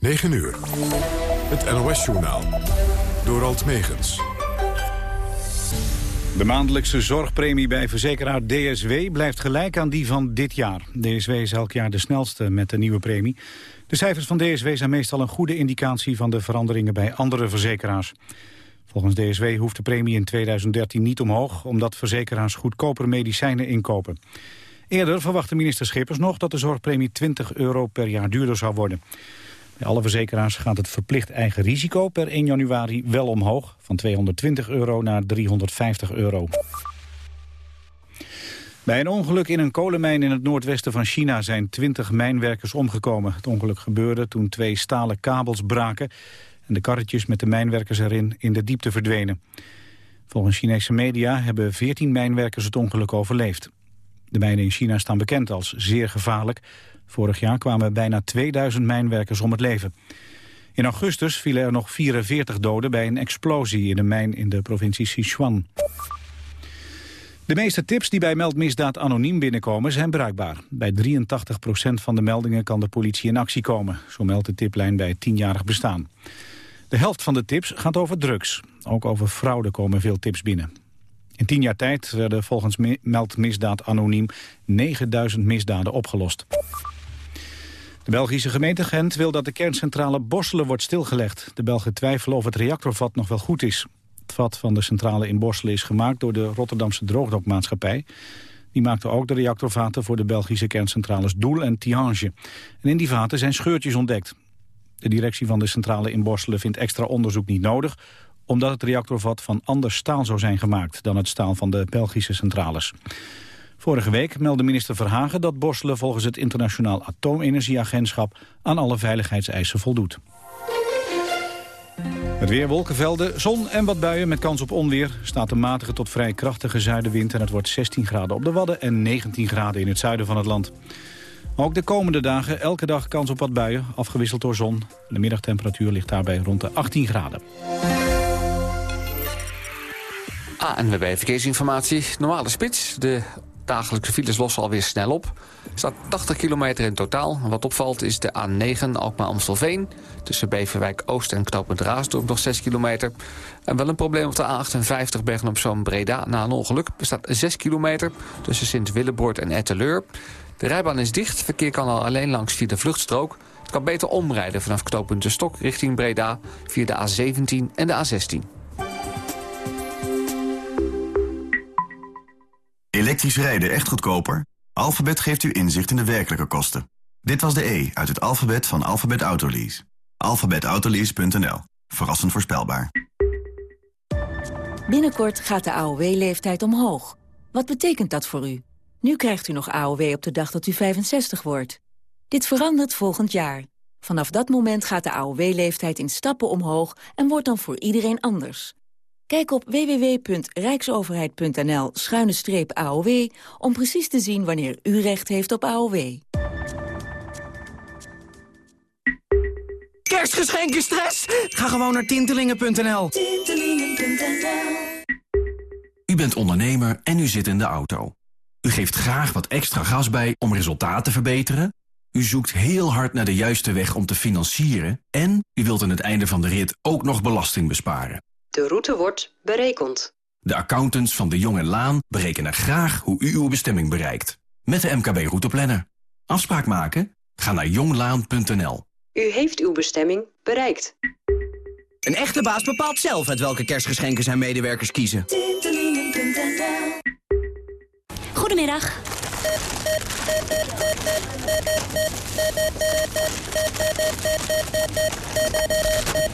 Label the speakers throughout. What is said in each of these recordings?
Speaker 1: 9 uur. Het NOS-journaal. Door Alt Megens.
Speaker 2: De maandelijkse zorgpremie bij verzekeraar DSW blijft gelijk aan die van dit jaar. DSW is elk jaar de snelste met de nieuwe premie. De cijfers van DSW zijn meestal een goede indicatie van de veranderingen bij andere verzekeraars. Volgens DSW hoeft de premie in 2013 niet omhoog... omdat verzekeraars goedkoper medicijnen inkopen. Eerder verwachtte minister Schippers nog dat de zorgpremie 20 euro per jaar duurder zou worden. Alle verzekeraars gaat het verplicht eigen risico per 1 januari wel omhoog... van 220 euro naar 350 euro. Bij een ongeluk in een kolenmijn in het noordwesten van China zijn 20 mijnwerkers omgekomen. Het ongeluk gebeurde toen twee stalen kabels braken en de karretjes met de mijnwerkers erin in de diepte verdwenen. Volgens Chinese media hebben 14 mijnwerkers het ongeluk overleefd. De mijnen in China staan bekend als zeer gevaarlijk. Vorig jaar kwamen bijna 2000 mijnwerkers om het leven. In augustus vielen er nog 44 doden bij een explosie in een mijn in de provincie Sichuan. De meeste tips die bij meldmisdaad anoniem binnenkomen zijn bruikbaar. Bij 83% van de meldingen kan de politie in actie komen. Zo meldt de tiplijn bij het tienjarig bestaan. De helft van de tips gaat over drugs. Ook over fraude komen veel tips binnen. In tien jaar tijd werden volgens meldmisdaad anoniem 9000 misdaden opgelost. De Belgische gemeente Gent wil dat de kerncentrale Borselen wordt stilgelegd. De Belgen twijfelen of het reactorvat nog wel goed is. Het vat van de centrale in Borselen is gemaakt door de Rotterdamse droogdokmaatschappij. Die maakte ook de reactorvaten voor de Belgische kerncentrales Doel en Tihange. En in die vaten zijn scheurtjes ontdekt. De directie van de centrale in Borselen vindt extra onderzoek niet nodig... omdat het reactorvat van ander staal zou zijn gemaakt... dan het staal van de Belgische centrales. Vorige week meldde minister Verhagen dat Borselen volgens het Internationaal Atoomenergieagentschap aan alle veiligheidseisen voldoet. Het weer wolkenvelden, zon en wat buien met kans op onweer. Staat een matige tot vrij krachtige zuidenwind en het wordt 16 graden op de Wadden en 19 graden in het zuiden van het land. Ook de komende dagen elke dag kans op wat buien, afgewisseld door zon. De middagtemperatuur ligt daarbij rond de 18 graden.
Speaker 3: ANWB Verkeersinformatie. Normale spits. De dagelijkse files lossen alweer snel op. Er staat 80 kilometer in totaal. Wat opvalt is de A9 Alkmaar-Amstelveen. Tussen Beverwijk Oost en Knooppunt Raasdorp nog 6 kilometer. En wel een probleem op de A58 Bergen-op-Zoom-Breda na een ongeluk. Er staat 6 kilometer tussen Sint-Willeboord en Etteleur. De rijbaan is dicht. Verkeer kan al alleen langs via de vluchtstrook. Het kan beter omrijden vanaf knooppunt De Stok richting Breda... via de A17 en de A16.
Speaker 4: Elektrisch rijden echt goedkoper? Alphabet geeft u inzicht in de werkelijke kosten. Dit was de E uit het alfabet van Alphabet Autolease. alphabetautolease.nl. Verrassend voorspelbaar.
Speaker 5: Binnenkort gaat de AOW-leeftijd omhoog. Wat betekent dat voor u? Nu krijgt u nog AOW op de dag dat u 65 wordt. Dit verandert volgend jaar. Vanaf dat moment gaat de AOW-leeftijd in stappen omhoog... en wordt dan voor iedereen anders. Kijk op www.rijksoverheid.nl-aow... om precies te zien wanneer u recht heeft op AOW.
Speaker 6: Kerstgeschenken stress? Ga gewoon naar tintelingen.nl.
Speaker 5: Tintelingen.nl
Speaker 7: U bent ondernemer en u zit in de auto. U geeft graag wat extra gas bij om resultaten te verbeteren. U zoekt heel hard naar de juiste weg om te financieren. En u wilt aan het einde van de rit ook nog belasting besparen.
Speaker 8: De route wordt berekend.
Speaker 7: De accountants van de Jong Laan berekenen graag hoe u uw bestemming bereikt. Met de MKB Routeplanner. Afspraak maken? Ga naar jonglaan.nl.
Speaker 8: U heeft uw bestemming bereikt.
Speaker 6: Een echte baas bepaalt zelf uit welke kerstgeschenken zijn medewerkers kiezen.
Speaker 9: Goedemiddag.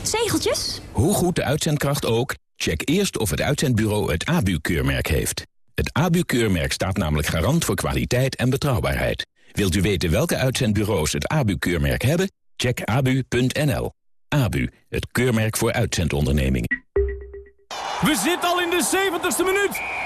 Speaker 9: Zegeltjes?
Speaker 10: Hoe goed de uitzendkracht ook, check eerst of het uitzendbureau het ABU-keurmerk heeft. Het ABU-keurmerk staat namelijk garant voor kwaliteit en betrouwbaarheid. Wilt u weten welke uitzendbureaus het ABU-keurmerk hebben? Check abu.nl. ABU, het keurmerk voor uitzendondernemingen.
Speaker 11: We zitten al in de 70ste minuut.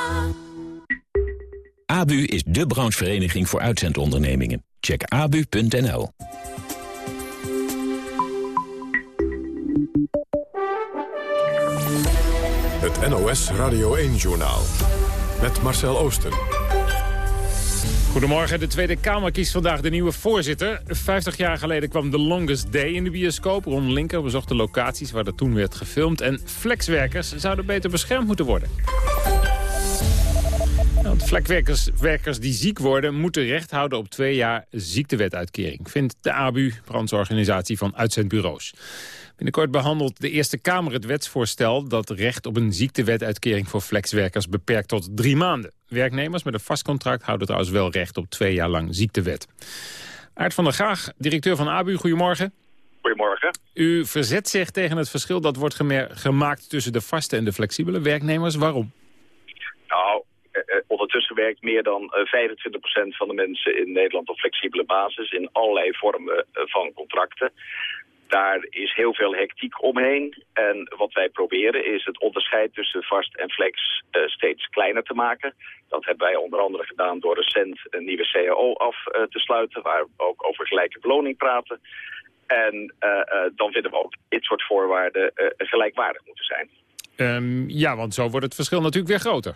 Speaker 10: ABU is de branchevereniging voor uitzendondernemingen. Check abu.nl.
Speaker 1: Het NOS Radio 1-journaal. Met Marcel Oosten.
Speaker 11: Goedemorgen, de Tweede Kamer kiest vandaag de nieuwe voorzitter. 50 jaar geleden kwam The Longest Day in de bioscoop. Ron Linker bezocht de locaties waar dat toen werd gefilmd. En flexwerkers zouden beter beschermd moeten worden. Vlekwerkers werkers die ziek worden moeten recht houden op twee jaar ziektewetuitkering. Vindt de ABU, brancheorganisatie van uitzendbureaus. Binnenkort behandelt de Eerste Kamer het wetsvoorstel... dat recht op een ziektewetuitkering voor flexwerkers beperkt tot drie maanden. Werknemers met een vast contract houden trouwens wel recht op twee jaar lang ziektewet. Aart van der Graag, directeur van ABU, goedemorgen.
Speaker 12: Goedemorgen.
Speaker 11: U verzet zich tegen het verschil dat wordt gemaakt tussen de vaste en de flexibele werknemers. Waarom?
Speaker 12: Nou, ondertussen werkt meer dan 25% eh, van de mensen in Nederland op flexibele basis... in allerlei vormen eh, van contracten. Daar is heel veel hectiek omheen. En wat wij proberen is het onderscheid tussen vast en flex uh, steeds kleiner te maken. Dat hebben wij onder andere gedaan door recent een nieuwe CAO af te sluiten... waar we ook over gelijke beloning praten. En dan vinden we ook dit soort voorwaarden gelijkwaardig moeten zijn.
Speaker 11: Um, ja, want zo wordt het verschil natuurlijk weer groter.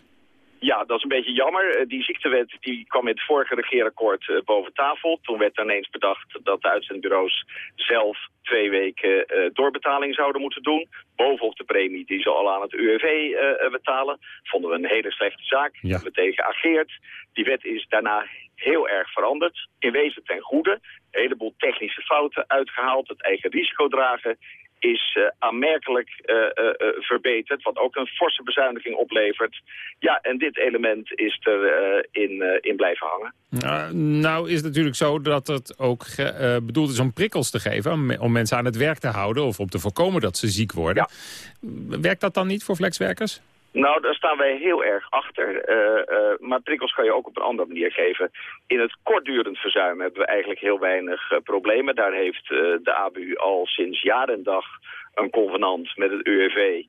Speaker 12: Ja, dat is een beetje jammer. Die ziektewet die kwam in het vorige regeerakkoord uh, boven tafel. Toen werd ineens bedacht dat de uitzendbureaus zelf twee weken uh, doorbetaling zouden moeten doen. Bovenop de premie die ze al aan het UWV uh, betalen. Vonden we een hele slechte zaak. Ja. Hebben we tegen geageerd. Die wet is daarna heel erg veranderd. In wezen ten goede. Een heleboel technische fouten uitgehaald. Het eigen risico dragen is uh, aanmerkelijk uh, uh, verbeterd, wat ook een forse bezuiniging oplevert. Ja, en dit element is er in, in blijven hangen.
Speaker 11: nou is het natuurlijk zo dat het ook bedoeld is om prikkels te geven... Om, om, mensen aan het werk te houden of om te voorkomen dat ze ziek worden. Ja. Werkt dat dan niet voor flexwerkers?
Speaker 12: Nou, daar staan wij heel erg achter. Uh, maar prikkels kan je ook op een andere manier geven. In het kortdurend verzuim hebben we eigenlijk heel weinig uh, problemen. Daar heeft de ABU al sinds jaar en dag een convenant met het UWV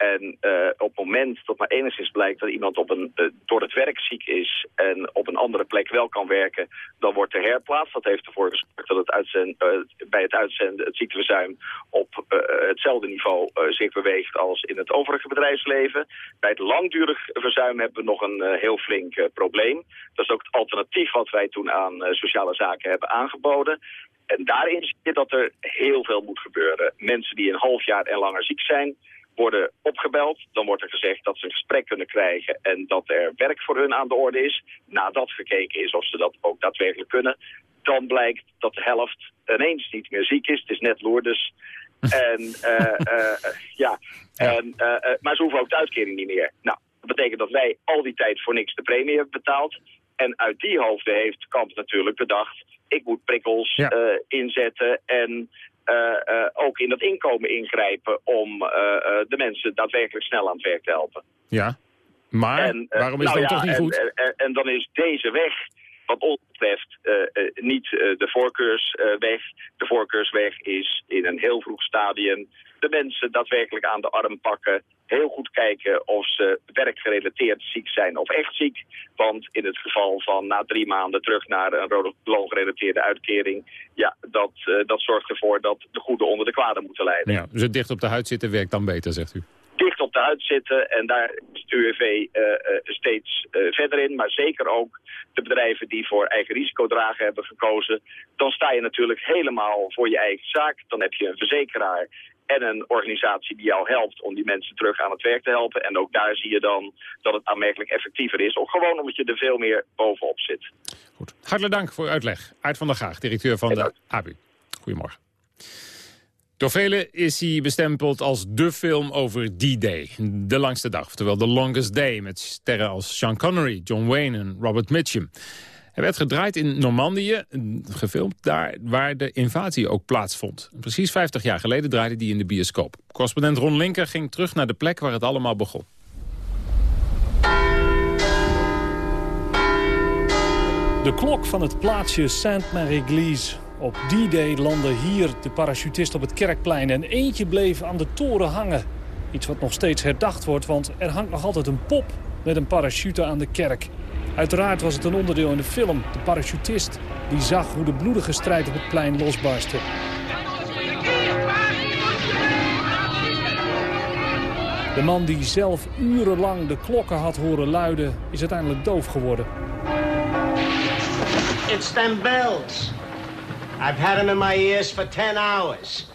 Speaker 12: en uh, op het moment dat maar enigszins blijkt dat iemand op een, uh, door het werk ziek is en op een andere plek wel kan werken, dan wordt er herplaatst. Dat heeft ervoor gezorgd dat het uitzend, uh, bij het uitzenden het ziekteverzuim op hetzelfde niveau zich beweegt als in het overige bedrijfsleven. Bij het langdurig verzuim hebben we nog een heel flink probleem. Dat is ook het alternatief wat wij toen aan sociale zaken hebben aangeboden. En daarin zie je dat er heel veel moet gebeuren. Mensen die een half jaar en langer ziek zijn, worden opgebeld. Dan wordt er gezegd dat ze een gesprek kunnen krijgen en dat er werk voor hun aan de orde is. Nadat gekeken is of ze dat ook daadwerkelijk kunnen. Dan blijkt dat de helft ineens niet meer ziek is. Het is net Lourdes. en, uh, uh, ja. En, uh, maar ze hoeven ook de uitkering niet meer. Nou, dat betekent dat wij al die tijd voor niks de premie hebben betaald. En uit die hoofden heeft Kamp natuurlijk bedacht... ik moet prikkels ja. inzetten en ook in dat inkomen ingrijpen om uh, de mensen daadwerkelijk snel aan het werk te helpen.
Speaker 11: Ja, maar en, waarom is nou dat ja, toch niet
Speaker 12: en,
Speaker 11: goed?
Speaker 12: En, en, dan is deze weg wat ons betreft niet de voorkeursweg. De voorkeursweg is in een heel vroeg stadium de mensen daadwerkelijk aan de arm pakken. Heel goed kijken of ze werkgerelateerd ziek zijn of echt ziek. Want in het geval van na drie maanden terug naar een loongerelateerde uitkering... ja, dat, dat zorgt ervoor dat de goede onder de kwade moeten leiden.
Speaker 11: Ja, dus het dicht op de huid zitten werkt dan beter, zegt u?
Speaker 12: Op de huid zitten. En daar is de UWV uh, uh, steeds uh, verder in. Maar zeker ook de bedrijven die voor eigen risicodragen hebben gekozen. Dan sta je natuurlijk helemaal voor je eigen zaak. Dan heb je een verzekeraar en een organisatie die jou helpt om die mensen terug aan het werk te helpen. En ook daar zie je dan dat het aanmerkelijk effectiever is. Of gewoon omdat je er veel meer bovenop zit.
Speaker 11: Goed. Hartelijk dank voor uw uitleg. Aart van der Graag, directeur van de ABU. Goedemorgen. Door velen is hij bestempeld als de film over D-Day. De langste dag, oftewel The Longest Day... met sterren als Sean Connery, John Wayne en Robert Mitchum. Hij werd gedraaid in Normandië, gefilmd daar waar de invasie ook plaatsvond. Precies 50 jaar geleden draaide hij in de bioscoop. Correspondent Ron Linker ging terug naar de plek waar het allemaal begon.
Speaker 13: De klok van het plaatsje Sainte-Marie-Église. Op die day landde hier de parachutist op het kerkplein... en eentje bleef aan de toren hangen. Iets wat nog steeds herdacht wordt, want er hangt nog altijd een pop... met een parachute aan de kerk. Uiteraard was het een onderdeel in de film. De parachutist die zag hoe de bloedige strijd op het plein losbarstte. De man die zelf urenlang de klokken had horen luiden... is uiteindelijk doof geworden.
Speaker 14: It's them bells. I've had them in my ears for 10 hours.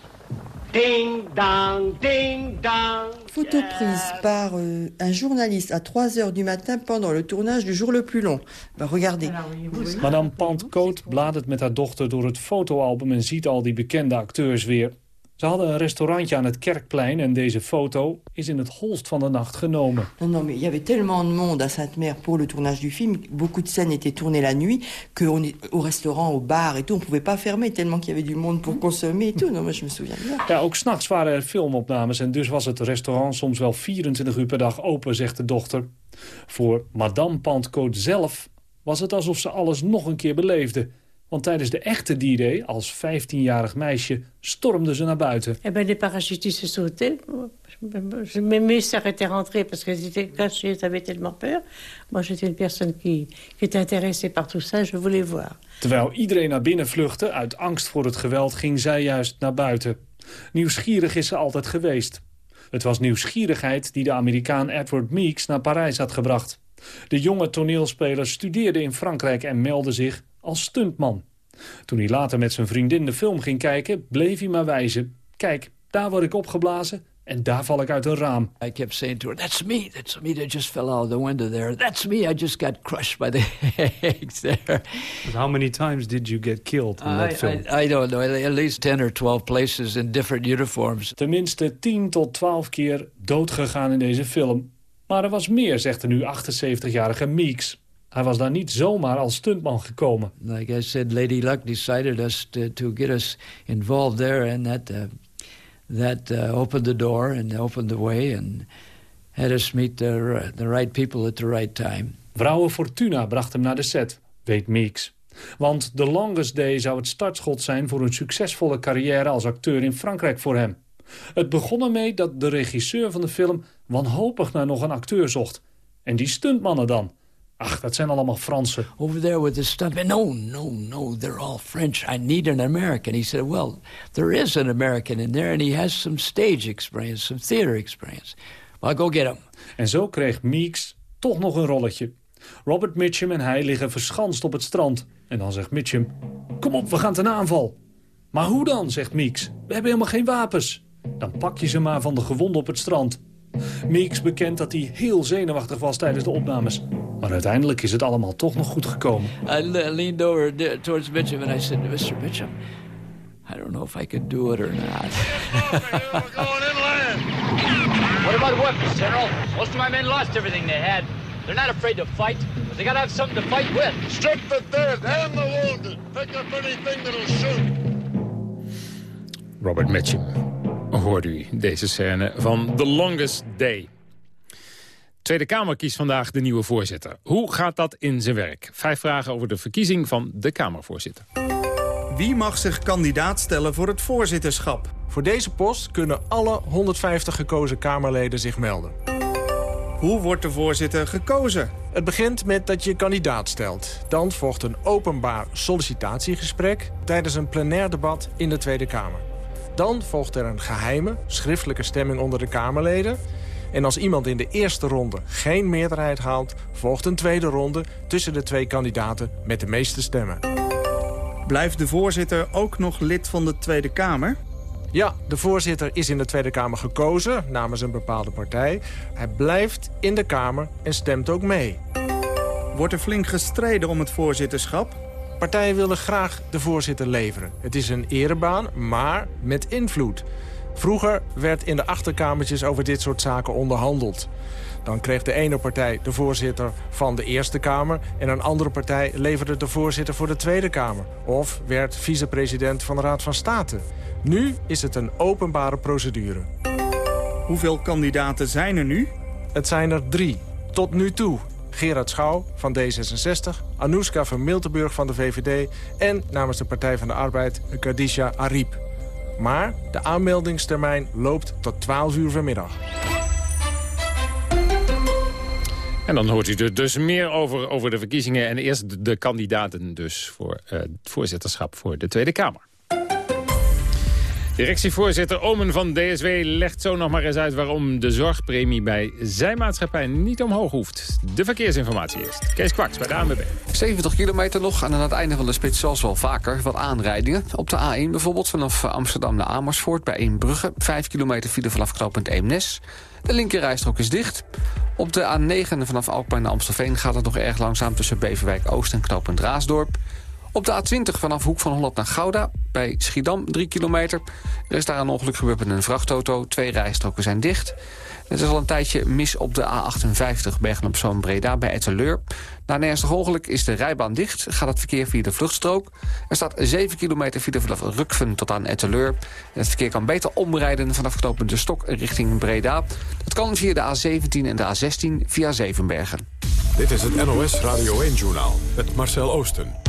Speaker 14: Ding dong, ding dong.
Speaker 15: Photo prise par euh, un journaliste à 3 heures du matin pendant le tournage du jour le plus long. Ben, regardez.
Speaker 13: Madame Pantcoat bladert met haar dochter door het fotoalbum en ziet al die bekende acteurs weer. Ze hadden een restaurantje aan het Kerkplein en deze foto is in het holst van de nacht genomen.
Speaker 15: Non, non, mais il y avait tellement de monde à Sainte-Mère pour le tournage du film. Beaucoup de scènes étaient tournées la nuit, qu'au restaurant, au bar et tout, on pouvait pas fermer tellement qu'il y avait du monde pour consommer et tout. Non, moi je me souviens bien.
Speaker 13: Ja, ook s'nachts waren er filmopnames en dus was het restaurant soms wel 24 uur per dag open, zegt de dochter. Voor Madame Pantcoat zelf was het alsof ze alles nog een keer beleefde. Want tijdens de echte D-Day, als 15-jarig meisje, stormde ze naar buiten.
Speaker 16: Eh ben, les parachutistes sautaient. Mes sœurs étaient rentrées parce qu'elles étaient cachées, elles avaient tellement peur. Moi, j'étais une personne qui, qui était intéressée par tout ça, je voulais voir.
Speaker 13: Terwijl iedereen naar binnen vluchtte, uit angst voor het geweld, ging zij juist naar buiten. Nieuwsgierig is ze altijd geweest. Het was nieuwsgierigheid die de Amerikaan Edward Meeks naar Parijs had gebracht. De jonge toneelspeler studeerde in Frankrijk en meldde zich als stuntman. Toen hij later met zijn vriendin de film ging kijken, bleef hij maar wijzen. Kijk, daar word ik opgeblazen en daar val ik uit een raam.
Speaker 17: I kept saying to her, that's me, that's me that just fell out of the window there. That's me, I just got crushed by the eggs there.
Speaker 2: But how many times did you get killed in that
Speaker 17: I,
Speaker 2: film?
Speaker 17: I, I don't know, at least 10 or 12 places in different uniforms.
Speaker 13: Tenminste 10 tot 12 keer doodgegaan in deze film. Maar er was meer, zegt de nu 78-jarige Meeks. Hij was daar niet zomaar als stuntman gekomen.
Speaker 17: Like I said, Lady Luck decided us to, to get us involved there, and that uh, that uh, opened the door and opened the way and had us meet the, the right people at the right time.
Speaker 13: Vrouwen Fortuna bracht hem naar de set, weet Meeks. Want The Longest Day zou het startschot zijn voor een succesvolle carrière als acteur in Frankrijk voor hem. Het begon ermee dat de regisseur van de film wanhopig naar nog een acteur zocht. En die stuntmannen dan. Ach, dat zijn allemaal Fransen.
Speaker 17: Over there with the stuntmen. No, no, no, they're all French. I need an American. He said, well, there is an American in there and he has some stage experience, some theater experience. Well, go get him.
Speaker 13: En zo kreeg Meeks toch nog een rolletje. Robert Mitchum en hij liggen verschanst op het strand. En dan zegt Mitchum, kom op, we gaan ten aanval. Maar hoe dan, zegt Meeks. We hebben helemaal geen wapens. Dan pak je ze maar van de gewonden op het strand. Meeks bekent dat hij heel zenuwachtig was tijdens de opnames. Maar uiteindelijk is het allemaal toch nog goed gekomen.
Speaker 17: I le leaned over there towards Mitchum and I said, Mr. Mitchum, I don't know if I could do it or not.
Speaker 18: What about weapons, General? Most of my men lost everything they had. They're not afraid to fight, but they gotta have something to fight with.
Speaker 19: Strip the dead and the wounded. Pick up anything that'll shoot.
Speaker 11: Robert Mitchum hoorde u deze scène van The Longest Day. Tweede Kamer kiest vandaag de nieuwe voorzitter. Hoe gaat dat in zijn werk? Vijf vragen over de verkiezing van de Kamervoorzitter.
Speaker 20: Wie mag zich kandidaat stellen voor het voorzitterschap?
Speaker 21: Voor deze post kunnen alle 150 gekozen Kamerleden zich melden.
Speaker 20: Hoe wordt de voorzitter gekozen?
Speaker 21: Het begint met dat je kandidaat stelt. Dan volgt een openbaar sollicitatiegesprek tijdens een plenair debat in de Tweede Kamer. Dan volgt er een geheime, schriftelijke stemming onder de Kamerleden. En als iemand in de eerste ronde geen meerderheid haalt... volgt een tweede ronde tussen de twee kandidaten met de meeste stemmen.
Speaker 20: Blijft de voorzitter ook nog lid van de Tweede Kamer?
Speaker 21: Ja, de voorzitter is in de Tweede Kamer gekozen namens een bepaalde partij. Hij blijft in de Kamer en stemt ook mee.
Speaker 20: Wordt er flink gestreden om het voorzitterschap?
Speaker 21: Partijen willen graag de voorzitter leveren. Het is een erebaan, maar met invloed. Vroeger werd in de achterkamertjes over dit soort zaken onderhandeld. Dan kreeg de ene partij de voorzitter van de Eerste Kamer... en een andere partij leverde de voorzitter voor de Tweede Kamer. Of werd vicepresident van de Raad van State. Nu is het een openbare procedure.
Speaker 20: Hoeveel kandidaten zijn er nu?
Speaker 21: Het zijn er drie. Tot nu toe. Gerard Schouw van D66, Anouska van Miltenburg van de VVD... en namens de Partij van de Arbeid Kadisha Ariep. Maar de aanmeldingstermijn loopt tot 12 uur vanmiddag.
Speaker 11: En dan hoort u er dus meer over, over de verkiezingen... en eerst de, kandidaten dus voor uh, het voorzitterschap voor de Tweede Kamer. Directievoorzitter Omen van DSW legt zo nog maar eens uit... waarom de zorgpremie bij zijn maatschappij niet omhoog hoeft. De verkeersinformatie eerst. Kees Kwaks bij de ANWB.
Speaker 22: 70 kilometer nog en aan het einde van de spits zoals wel vaker wat aanrijdingen. Op de A1 bijvoorbeeld vanaf Amsterdam naar Amersfoort bij Eembrugge. 5 kilometer file vanaf knooppunt Eemnes. De linkerrijstrook is dicht. Op de A9 vanaf Alkmaar naar Amstelveen gaat het nog erg langzaam... tussen Beverwijk Oost en knooppunt Raasdorp. Op de A20 vanaf Hoek van Holland naar Gouda, bij Schiedam, 3 kilometer. Er is daar een ongeluk gebeurd met een vrachtauto. Twee rijstroken zijn dicht. Het is al een tijdje mis op de A58 Bergen op Zoom Breda bij Etteleur. Na een ernstig ongeluk is de rijbaan dicht. Gaat het verkeer via de vluchtstrook. Er staat 7 kilometer file vanaf Rukven tot aan Etteleur. Het verkeer kan beter omrijden vanaf knooppunt De Stok richting Breda. Dat kan via de A17 en de A16 via Zevenbergen.
Speaker 1: Dit is het NOS Radio 1-journaal met Marcel Oosten.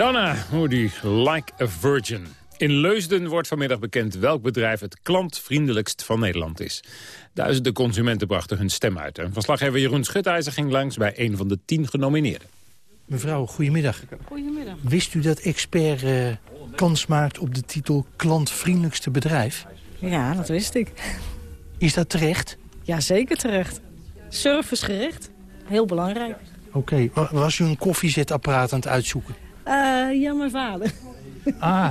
Speaker 11: Madonna, Moody, Like a Virgin. In Leusden wordt vanmiddag bekend welk bedrijf het klantvriendelijkst van Nederland is. Duizenden consumenten brachten hun stem uit. En verslaggever Jeroen Schutijzer ging langs bij een van de tien genomineerden.
Speaker 23: Mevrouw, goedemiddag.
Speaker 16: Goedemiddag.
Speaker 23: Wist u dat Expert uh, kans maakt op de titel klantvriendelijkste bedrijf?
Speaker 16: Ja, dat wist ik.
Speaker 23: Is dat terecht?
Speaker 16: Ja, zeker terecht. Servicegericht, heel belangrijk.
Speaker 23: Oké, okay. was u een koffiezetapparaat aan het uitzoeken?
Speaker 16: Uh, ja, mijn vader.
Speaker 23: Ah,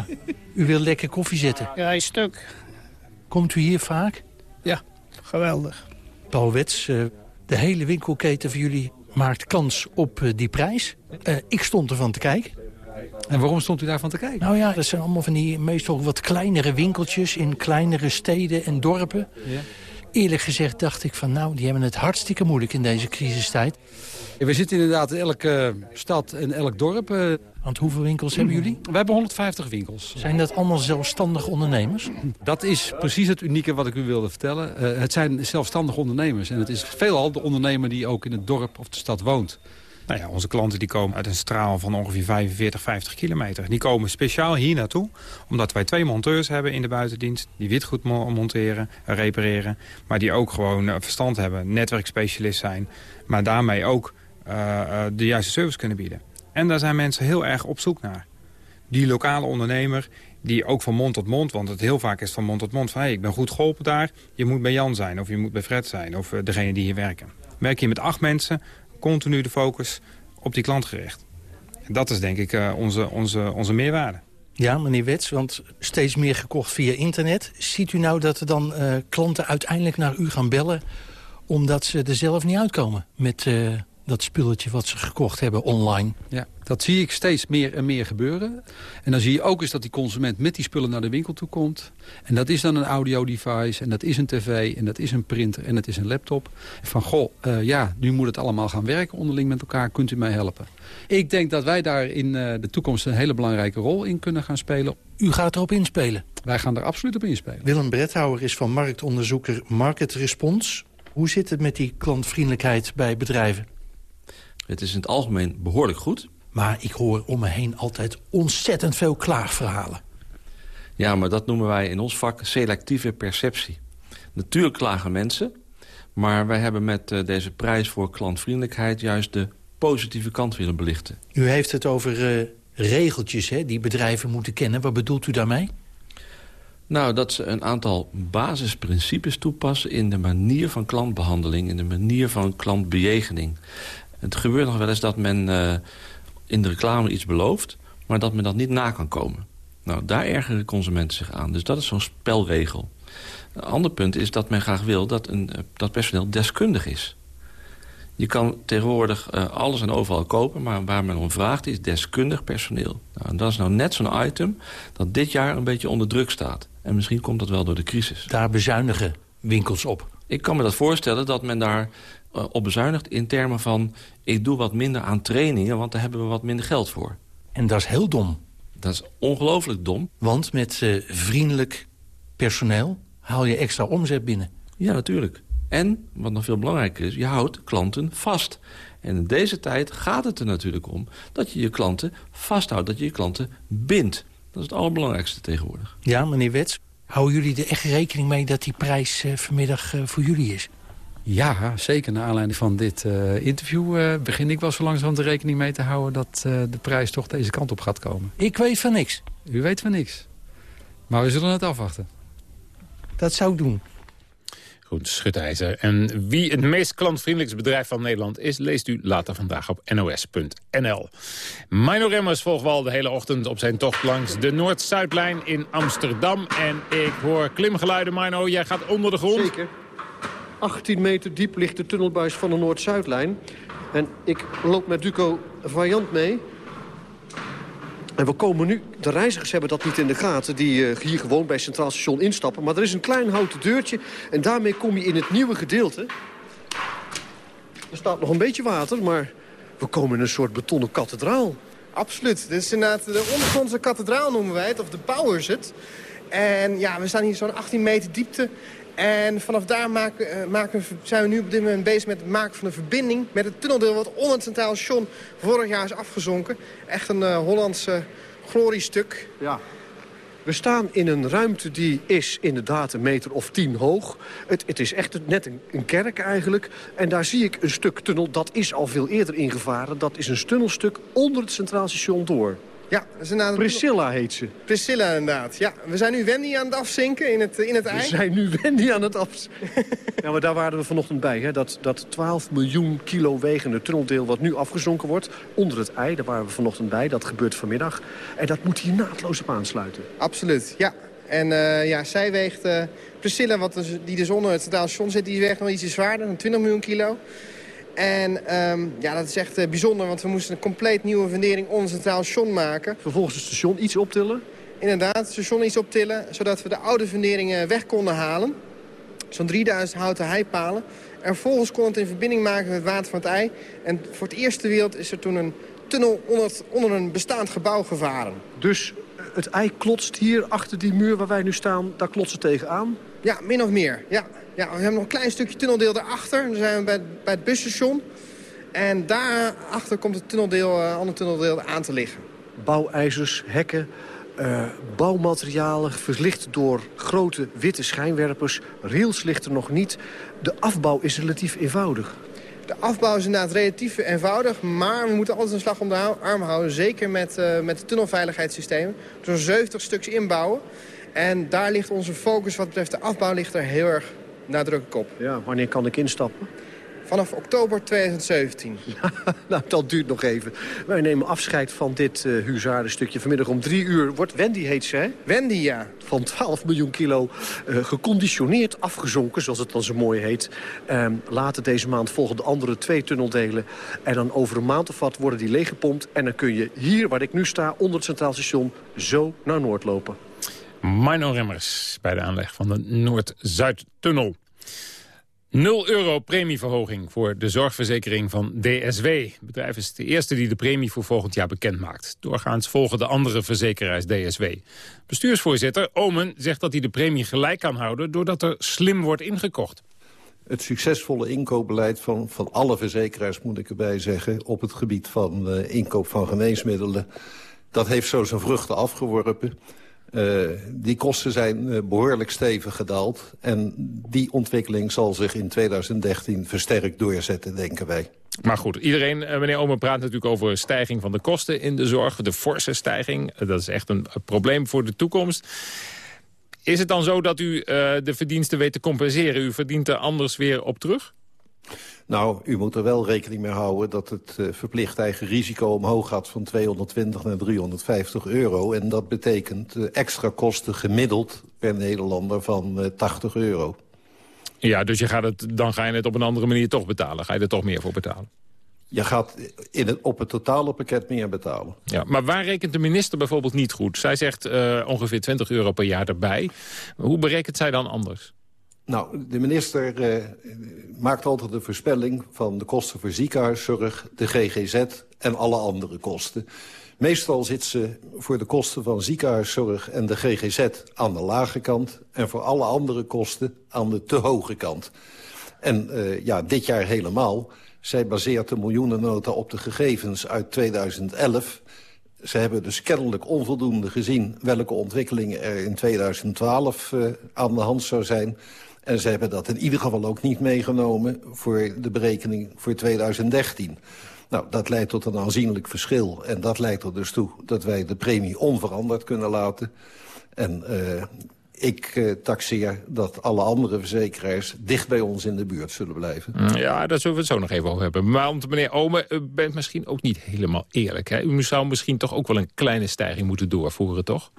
Speaker 23: u wil lekker koffie zetten?
Speaker 16: Ja, een stuk.
Speaker 23: Komt u hier vaak?
Speaker 16: Ja, geweldig.
Speaker 23: Paul Wets, uh, De hele winkelketen van jullie maakt kans op eh, die prijs. Ik stond ervan te kijken.
Speaker 24: En waarom stond u daarvan te kijken?
Speaker 23: Nou ja, dat zijn allemaal van die meestal wat kleinere winkeltjes... in kleinere steden en dorpen. Ja. Eerlijk gezegd dacht ik van nou, die hebben het hartstikke moeilijk in deze crisistijd.
Speaker 24: we zitten inderdaad in elke stad en elk dorp.
Speaker 23: Want hoeveel winkels hebben jullie?
Speaker 24: We hebben 150 winkels.
Speaker 23: Zijn dat allemaal zelfstandige ondernemers?
Speaker 24: Dat is precies het unieke wat ik u wilde vertellen. Uh, het zijn zelfstandige ondernemers. En het is veelal de ondernemer die ook in het dorp of de stad woont. Nou ja, onze klanten die komen uit een straal van ongeveer 45, 50 kilometer. Die komen speciaal hier naartoe, omdat wij twee monteurs hebben in de buitendienst... die witgoed monteren, repareren, maar die ook gewoon verstand hebben... netwerkspecialist zijn, maar daarmee ook uh, uh, de juiste service kunnen bieden. En daar zijn mensen heel erg op zoek naar. Die lokale ondernemer, die ook van mond tot mond... want het heel vaak is van mond tot mond van... Hey, ik ben goed geholpen daar, je moet bij Jan zijn... of je moet bij Fred zijn, of uh, degene die hier werken. Werk je met acht mensen, continu de focus op die klant gericht. En dat is denk ik uh, onze, onze, onze meerwaarde.
Speaker 23: Ja, meneer Wets, want steeds meer gekocht via internet. Ziet u nou dat er dan uh, klanten uiteindelijk naar u gaan bellen... omdat ze er zelf niet uitkomen met dat spulletje wat ze gekocht hebben online.
Speaker 24: Ja, dat zie ik steeds meer en meer gebeuren. En dan zie je ook eens dat die consument met die spullen naar de winkel toe komt. En dat is dan een audio-device, en dat is een tv, en dat is een printer, en dat is een laptop. Van, goh, uh, ja, nu moet het allemaal gaan werken onderling met elkaar. Kunt u mij helpen? Ik denk dat wij daar in uh, de toekomst een hele belangrijke rol in kunnen gaan spelen.
Speaker 23: U gaat erop inspelen?
Speaker 24: Wij gaan er absoluut op inspelen.
Speaker 23: Willem Bredhouwer is van marktonderzoeker Market Response. Hoe zit het met die klantvriendelijkheid bij bedrijven?
Speaker 25: Het is in het algemeen behoorlijk goed.
Speaker 23: Maar ik hoor om me heen altijd ontzettend veel klaagverhalen.
Speaker 25: Ja, maar dat noemen wij in ons vak selectieve perceptie. Natuurlijk klagen mensen, maar wij hebben met uh, deze prijs voor klantvriendelijkheid... juist de positieve kant willen belichten.
Speaker 23: U heeft het over uh, regeltjes hè, die bedrijven moeten kennen. Wat bedoelt u daarmee?
Speaker 25: Nou, dat ze een aantal basisprincipes toepassen... in de manier van klantbehandeling, in de manier van klantbejegening. Het gebeurt nog wel eens dat men uh, in de reclame iets belooft... maar dat men dat niet na kan komen. Nou, daar ergeren consumenten zich aan. Dus dat is zo'n spelregel. Een ander punt is dat men graag wil dat, een, dat personeel deskundig is. Je kan tegenwoordig uh, alles en overal kopen... maar waar men om vraagt is deskundig personeel. Nou, dat is nou net zo'n item dat dit jaar een beetje onder druk staat. En misschien komt dat wel door de crisis.
Speaker 23: Daar bezuinigen winkels op.
Speaker 25: Ik kan me dat voorstellen dat men daar uh, op bezuinigt in termen van... ik doe wat minder aan trainingen, want daar hebben we wat minder geld voor.
Speaker 23: En dat is heel dom.
Speaker 25: Dat is ongelooflijk dom.
Speaker 23: Want met uh, vriendelijk personeel haal je extra omzet binnen.
Speaker 25: Ja, natuurlijk. En, wat nog veel belangrijker is, je houdt klanten vast. En in deze tijd gaat het er natuurlijk om dat je je klanten vasthoudt. Dat je je klanten bindt. Dat is het allerbelangrijkste tegenwoordig.
Speaker 23: Ja, meneer Wets, houden jullie er echt rekening mee dat die prijs uh, vanmiddag uh, voor jullie is?
Speaker 24: Ja, zeker. Naar aanleiding van dit uh, interview uh, begin ik wel zo langzaam de rekening mee te houden... dat uh, de prijs toch deze kant op gaat komen.
Speaker 23: Ik weet van niks.
Speaker 24: U weet van niks. Maar we zullen het afwachten.
Speaker 23: Dat zou ik doen.
Speaker 11: Goed, schutijzer. En wie het meest klantvriendelijkste bedrijf van Nederland is... leest u later vandaag op nos.nl. Mino Remmers volgt wel de hele ochtend op zijn tocht langs de Noord-Zuidlijn in Amsterdam. En ik hoor klimgeluiden, Mino. Jij gaat onder de grond.
Speaker 26: Zeker. 18 meter diep ligt de tunnelbuis van de Noord-Zuidlijn. En ik loop met Duco Variant mee. En we komen nu, de reizigers hebben dat niet in de gaten... die uh, hier gewoon bij Centraal Station instappen. Maar er is een klein houten deurtje en daarmee kom je in het nieuwe gedeelte. Er staat nog een beetje water, maar we komen in een soort betonnen kathedraal.
Speaker 27: Absoluut. Dit is inderdaad de ondergrondse kathedraal noemen wij het, of de Bouwers En ja, we staan hier zo'n 18 meter diepte. En vanaf daar maken, uh, maken, zijn we nu op dit moment bezig met het maken van een verbinding... met het tunneldeel wat onder het Centraal Station vorig jaar is afgezonken. Echt een uh, Hollandse gloriestuk.
Speaker 26: Ja. We staan in een ruimte die is inderdaad een meter of tien hoog. Het, het is echt net een, een, kerk eigenlijk. En daar zie ik een stuk tunnel, dat is al veel eerder ingevaren. Dat is een tunnelstuk onder het Centraal Station door.
Speaker 27: Ja.
Speaker 26: Priscilla heet ze.
Speaker 27: Priscilla, inderdaad. Ja, we zijn nu Wendy aan het afzinken in het, in het ei.
Speaker 26: We zijn nu Wendy aan het afzinken. ja, maar daar waren we vanochtend bij. Hè? Dat, dat 12 miljoen kilo wegende tunneldeel wat nu afgezonken wordt. Onder het ei, daar waren we vanochtend bij. Dat gebeurt vanmiddag. En dat moet hier naadloos op aansluiten.
Speaker 27: Absoluut, ja. En eh, ja, zij weegt... Uh, Priscilla, wat dus, die dus onder het centraal station zit, die weegt nog ietsje zwaarder, dan 20 miljoen kilo. En ehm, ja, dat is echt bijzonder, want we moesten een compleet nieuwe fundering onder het centraal station maken.
Speaker 26: Vervolgens het station iets optillen?
Speaker 27: Inderdaad, het station iets optillen, zodat we de oude funderingen weg konden halen. Zo'n 3000 houten heipalen. En vervolgens kon het in verbinding maken met het water van het ei. En voor het eerst ter wereld is er toen een tunnel onder, onder een bestaand gebouw gevaren.
Speaker 26: Dus het ei klotst hier achter die muur waar wij nu staan, daar klotst het tegenaan?
Speaker 27: Ja, min of meer. Ja. Ja, we hebben nog een klein stukje tunneldeel daarachter. Dan zijn we bij, bij het busstation. En daarachter komt het tunneldeel, uh, ander tunneldeel aan te liggen.
Speaker 26: Bouwijzers, hekken, uh, bouwmaterialen verlicht door grote witte schijnwerpers. Rails ligt er nog niet. De afbouw is relatief eenvoudig.
Speaker 27: De afbouw is inderdaad relatief eenvoudig, maar we moeten altijd een slag om de arm houden. Zeker met, uh, met de tunnelveiligheidssystemen. Zo'n 70 stuks inbouwen. En daar ligt onze focus wat betreft de afbouw ligt er heel erg nadrukkelijk op.
Speaker 26: Ja, wanneer kan ik instappen?
Speaker 27: Vanaf oktober 2017.
Speaker 26: nou, dat duurt nog even. Wij nemen afscheid van dit uh, huzarenstukje. Vanmiddag om drie uur wordt Wendy heet ze, hè?
Speaker 27: Wendy, ja.
Speaker 26: Van 12 miljoen kilo uh, geconditioneerd afgezonken, zoals het dan zo mooi heet. Um, later deze maand volgen de andere twee tunneldelen. En dan over een maand of wat worden die leeggepompt. En dan kun je hier, waar ik nu sta, onder het Centraal Station, zo naar Noord lopen.
Speaker 11: Marno Remmers bij de aanleg van de Noord-Zuidtunnel. 0 euro premieverhoging voor de zorgverzekering van DSW. Het bedrijf is de eerste die de premie voor volgend jaar bekend maakt. Doorgaans volgen de andere verzekeraars DSW. Bestuursvoorzitter Omen zegt dat hij de premie gelijk kan houden... doordat er slim wordt ingekocht.
Speaker 28: Het succesvolle inkoopbeleid van, van alle verzekeraars, moet ik erbij zeggen... op het gebied van uh, inkoop van geneesmiddelen... dat heeft zo zijn vruchten afgeworpen. Uh, die kosten zijn uh, behoorlijk stevig gedaald. En die ontwikkeling zal zich in 2013 versterkt doorzetten, denken wij.
Speaker 11: Maar goed, iedereen, uh, meneer Omer, praat natuurlijk over stijging van de kosten in de zorg. De forse stijging, dat is echt een, een probleem voor de toekomst. Is het dan zo dat u de verdiensten weet te compenseren? U verdient er anders weer op terug?
Speaker 28: Nou, u moet er wel rekening mee houden dat het uh, verplicht eigen risico omhoog gaat van 220 naar 350 euro. En dat betekent uh, extra kosten gemiddeld per Nederlander van uh, 80 euro.
Speaker 11: Ja, dus je gaat het, dan ga je het op een andere manier toch betalen. Ga je er toch meer voor betalen?
Speaker 28: Je gaat in het, op het totale pakket meer betalen.
Speaker 11: Ja, maar waar rekent de minister bijvoorbeeld niet goed? Zij zegt ongeveer 20 euro per jaar erbij. Hoe berekent zij dan anders?
Speaker 28: Nou, de minister uh, maakt altijd een voorspelling van de kosten voor ziekenhuiszorg, de GGZ en alle andere kosten. Meestal zit ze voor de kosten van ziekenhuiszorg en de GGZ aan de lage kant... en voor alle andere kosten aan de te hoge kant. En uh, ja, dit jaar helemaal. Zij baseert de miljoenennota op de gegevens uit 2011... Ze hebben dus kennelijk onvoldoende gezien welke ontwikkelingen er in 2012 uh, aan de hand zou zijn. En ze hebben dat in ieder geval ook niet meegenomen voor de berekening voor 2013. Nou, dat leidt tot een aanzienlijk verschil. En dat leidt er dus toe dat wij de premie onveranderd kunnen laten. En uh, ik uh, taxeer dat alle andere verzekeraars dicht bij ons in de buurt zullen blijven.
Speaker 11: Mm, ja, daar zullen we het zo nog even over hebben. Maar meneer Ome, u bent misschien ook niet helemaal eerlijk. Hè? U zou misschien toch ook wel een kleine stijging moeten doorvoeren, toch?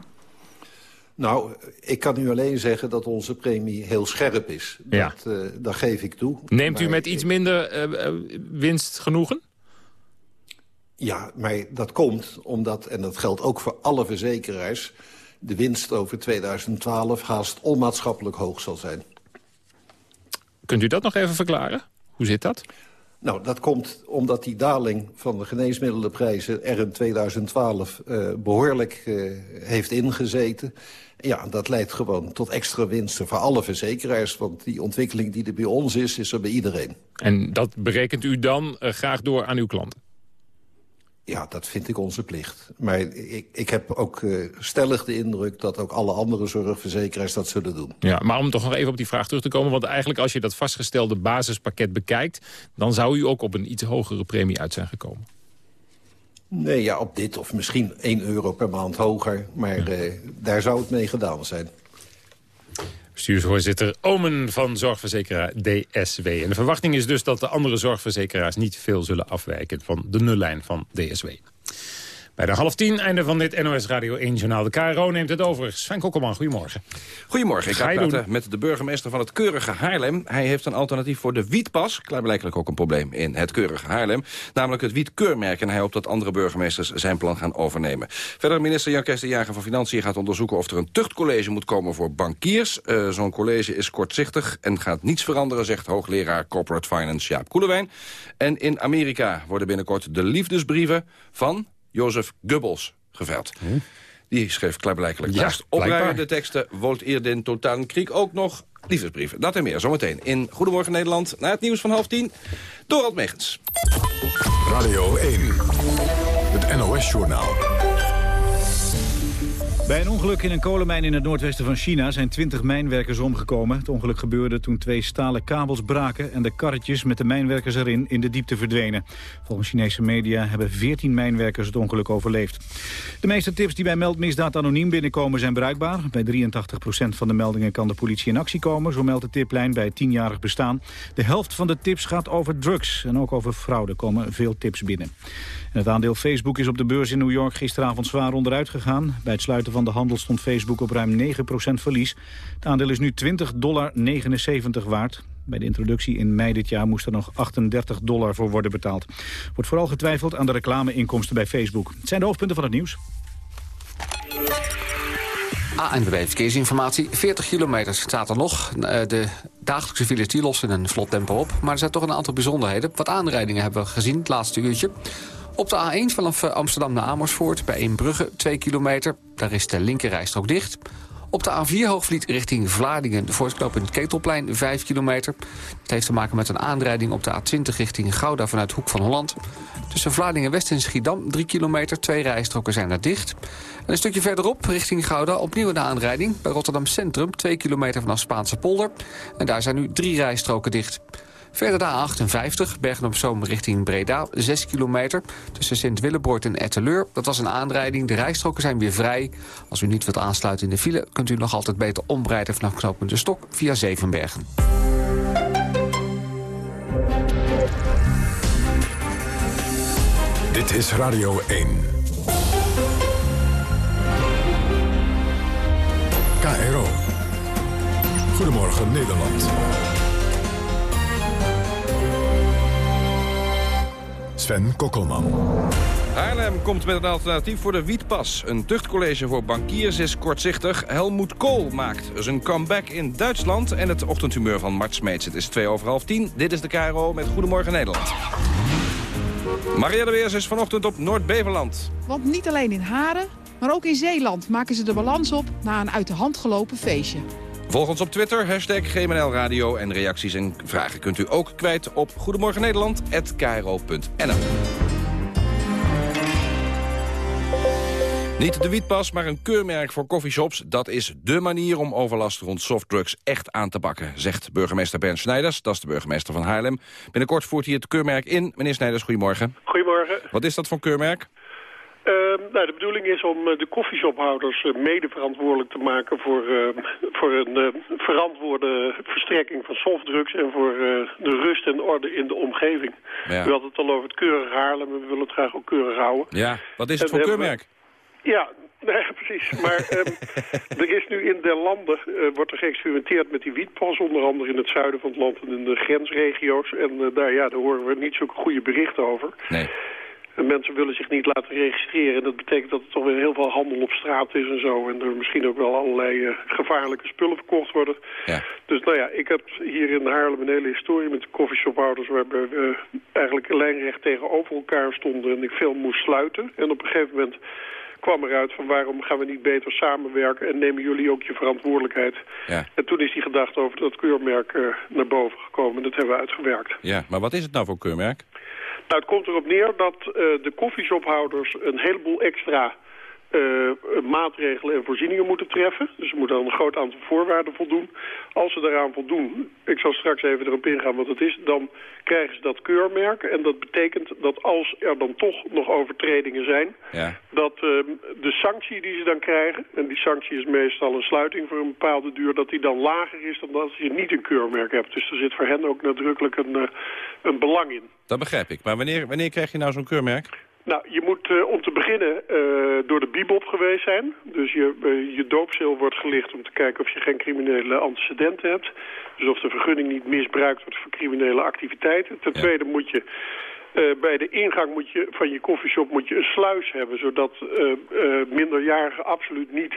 Speaker 28: Nou, ik kan u alleen zeggen dat onze premie heel scherp is.
Speaker 11: Ja.
Speaker 28: Dat, uh, dat geef ik toe.
Speaker 11: Neemt maar u met iets minder uh, winst genoegen?
Speaker 28: Ja, maar dat komt omdat, en dat geldt ook voor alle verzekeraars... de winst over 2012 haast onmaatschappelijk hoog zal zijn.
Speaker 11: Kunt u dat nog even verklaren? Hoe zit dat?
Speaker 28: Nou, dat komt omdat die daling van de geneesmiddelenprijzen er in 2012 uh, behoorlijk uh, heeft ingezeten. Ja, dat leidt gewoon tot extra winsten voor alle verzekeraars. Want die ontwikkeling die er bij ons is, is er bij iedereen.
Speaker 11: En dat berekent u dan uh, graag door aan uw klanten?
Speaker 28: Ja, dat vind ik onze plicht. Maar ik, ik heb ook uh, stellig de indruk dat ook alle andere zorgverzekeraars dat zullen doen.
Speaker 11: Ja, maar om toch nog even op die vraag terug te komen... want eigenlijk als je dat vastgestelde basispakket bekijkt... dan zou u ook op een iets hogere premie uit zijn gekomen.
Speaker 28: Nee, ja, op dit of misschien 1 euro per maand hoger. Maar ja. uh, daar zou het mee gedaan zijn.
Speaker 11: Bestuursvoorzitter Omen van zorgverzekeraar DSW. En de verwachting is dus dat de andere zorgverzekeraars niet veel zullen afwijken van de nullijn van DSW. Bij de half tien, einde van dit NOS Radio 1 Journaal. De KRO neemt het over. Sven Kokkelman, goedemorgen.
Speaker 29: Goedemorgen, ik
Speaker 11: Ga
Speaker 29: praten
Speaker 11: doen?
Speaker 29: met de burgemeester van het keurige Haarlem. Hij heeft een alternatief voor de wietpas. Klaarblijkelijk ook een probleem in het keurige Haarlem. Namelijk het wietkeurmerk. En hij hoopt dat andere burgemeesters zijn plan gaan overnemen. Verder minister Jan Jager van Financiën gaat onderzoeken... of er een tuchtcollege moet komen voor bankiers. Eh, Zo'n college is kortzichtig en gaat niets veranderen... zegt hoogleraar Corporate Finance Jaap Koelewijn. En in Amerika worden binnenkort de liefdesbrieven van Jozef Goebbels geveild. Die schreef klaarblijkelijk
Speaker 11: Ja,
Speaker 29: naast opruimende teksten... Volt ihr den totalen krieg ook nog liefdesbrieven. Dat en meer zometeen in Goedemorgen Nederland... na het nieuws van half tien. Dorald Megens.
Speaker 1: Radio 1. Het NOS-journaal.
Speaker 2: Bij een ongeluk in een kolenmijn in het noordwesten van China zijn 20 mijnwerkers omgekomen. Het ongeluk gebeurde toen twee stalen kabels braken en de karretjes met de mijnwerkers erin in de diepte verdwenen. Volgens Chinese media hebben 14 mijnwerkers het ongeluk overleefd. De meeste tips die bij meldmisdaad anoniem binnenkomen zijn bruikbaar. Bij 83% van de meldingen kan de politie in actie komen, zo meldt de tiplijn bij het 10-jarig bestaan. De helft van de tips gaat over drugs en ook over fraude komen veel tips binnen. En het aandeel Facebook is op de beurs in New York gisteravond zwaar onderuit gegaan. Bij het sluiten van de handel stond Facebook op ruim 9% verlies. Het aandeel is nu 20,79 dollar waard. Bij de introductie in mei dit jaar moest er nog 38 dollar voor worden betaald. Wordt vooral getwijfeld aan de reclameinkomsten bij Facebook. Het zijn de hoofdpunten van het nieuws.
Speaker 22: ANWB Verkeersinformatie. 40 kilometer staat er nog. Eh, De dagelijkse files die lossen een vlot tempo op. Maar er zijn toch een aantal bijzonderheden. Wat aanrijdingen hebben we gezien het laatste uurtje. Op de A1 vanaf eh, Amsterdam naar Amersfoort bij Eembrugge 2 kilometer. Daar is de linkerrijstrook dicht. Op de A4 Hoogvliet richting Vlaardingen, de voortknopend Ketelplein, 5 kilometer. Het heeft te maken met een aanrijding op de A20 richting Gouda vanuit Hoek van Holland. Tussen Vlaardingen-West en Schiedam, 3 kilometer, twee rijstroken zijn er dicht. En een stukje verderop, richting Gouda, opnieuw een aanrijding. Bij Rotterdam Centrum, 2 kilometer vanaf Spaanse polder. En daar zijn nu drie rijstroken dicht. Verder de A58, Bergen-op-Zoom richting Breda, 6 kilometer. Tussen Sint-Willeboort en Etteleur. Dat was een aanrijding, de rijstroken zijn weer vrij. Als u niet wilt aansluiten in de file... kunt u nog altijd beter omrijden vanaf knooppunt De Stok via Zevenbergen.
Speaker 1: Dit is Radio 1. KRO. Goedemorgen Nederland. Sven Kokkelman.
Speaker 29: Haarlem komt met een alternatief voor de wietpas. Een tuchtcollege voor bankiers is kortzichtig. Helmoet Kool maakt zijn comeback in Duitsland. En het ochtendhumeur van Mart Smeets. Het is twee over half tien. Dit is de KRO met Goedemorgen Nederland. Maria de Weers is vanochtend op Noord-Beverland.
Speaker 30: Want niet alleen in Haren, maar ook in Zeeland maken ze de balans op na een uit de hand gelopen feestje.
Speaker 29: Volg ons op Twitter, hashtag GMNL Radio. En reacties en vragen kunt u ook kwijt op Goedemorgen. Niet de wietpas, maar een keurmerk voor coffeeshops. Dat is dé manier om overlast rond softdrugs echt aan te pakken, zegt burgemeester Bernd Snijders. Dat is de burgemeester van Haarlem. Binnenkort voert hij het keurmerk in. Meneer Snijders, goedemorgen.
Speaker 31: Goedemorgen.
Speaker 29: Wat is dat voor keurmerk?
Speaker 31: Ehm, nou, de bedoeling is om eh, de koffieshophouders eh, mede verantwoordelijk te maken voor, eh, voor een eh, verantwoorde verstrekking van softdrugs en voor de rust en orde in de omgeving.
Speaker 29: Ja.
Speaker 31: U had het al over het keurig Haarlem en we willen het graag ook keurig houden.
Speaker 29: Ja, wat is het
Speaker 31: En
Speaker 29: voor
Speaker 31: we
Speaker 29: keurmerk?
Speaker 31: Ja, nee, precies. Maar ehm, er is nu in der landen wordt er geëxperimenteerd met die wietpas, onder andere in het zuiden van het land en in de grensregio's. En daar, ja, daar horen we niet zulke goede berichten over.
Speaker 29: Nee.
Speaker 31: En mensen willen zich niet laten registreren. En dat betekent dat er toch weer heel veel handel op straat is en zo. En er misschien ook wel allerlei eh, gevaarlijke spullen verkocht worden.
Speaker 29: Ja.
Speaker 31: Dus nou ja, ik heb hier in Haarlem een hele historie met de coffeeshophouders... waarbij we eigenlijk lijnrecht tegenover elkaar stonden en ik veel moest sluiten. En op een gegeven moment kwam eruit van waarom gaan we niet beter samenwerken... en nemen jullie ook je verantwoordelijkheid.
Speaker 29: Ja.
Speaker 31: En toen is die gedachte over dat keurmerk eh, naar boven gekomen. En dat hebben we uitgewerkt.
Speaker 29: Ja, maar wat is het nou voor keurmerk?
Speaker 31: Nou, het komt erop neer dat eh, de koffieshophouders een heleboel extra eh, maatregelen en voorzieningen moeten treffen. Dus ze moeten aan een groot aantal voorwaarden voldoen. Als ze daaraan voldoen, ik zal straks even erop ingaan wat het is... dan krijgen ze dat keurmerk. En dat betekent dat als er dan toch nog overtredingen zijn...
Speaker 29: Ja.
Speaker 31: dat eh, de sanctie die ze dan krijgen... en die sanctie is meestal een sluiting voor een bepaalde duur... dat die dan lager is dan als je niet een keurmerk hebt. Dus er zit voor hen ook nadrukkelijk een, eh, een belang in.
Speaker 29: Dat begrijp ik. Maar wanneer, wanneer krijg je nou zo'n keurmerk?
Speaker 31: Nou, je moet uh, om te beginnen uh, door de bibop geweest zijn. Dus je, uh, je doopseel wordt gelicht om te kijken of je geen criminele antecedenten hebt. Dus of de vergunning niet misbruikt wordt voor criminele activiteiten. Ten ja. tweede moet je bij de ingang moet je, van je koffieshop moet je een sluis hebben... zodat minderjarigen absoluut niet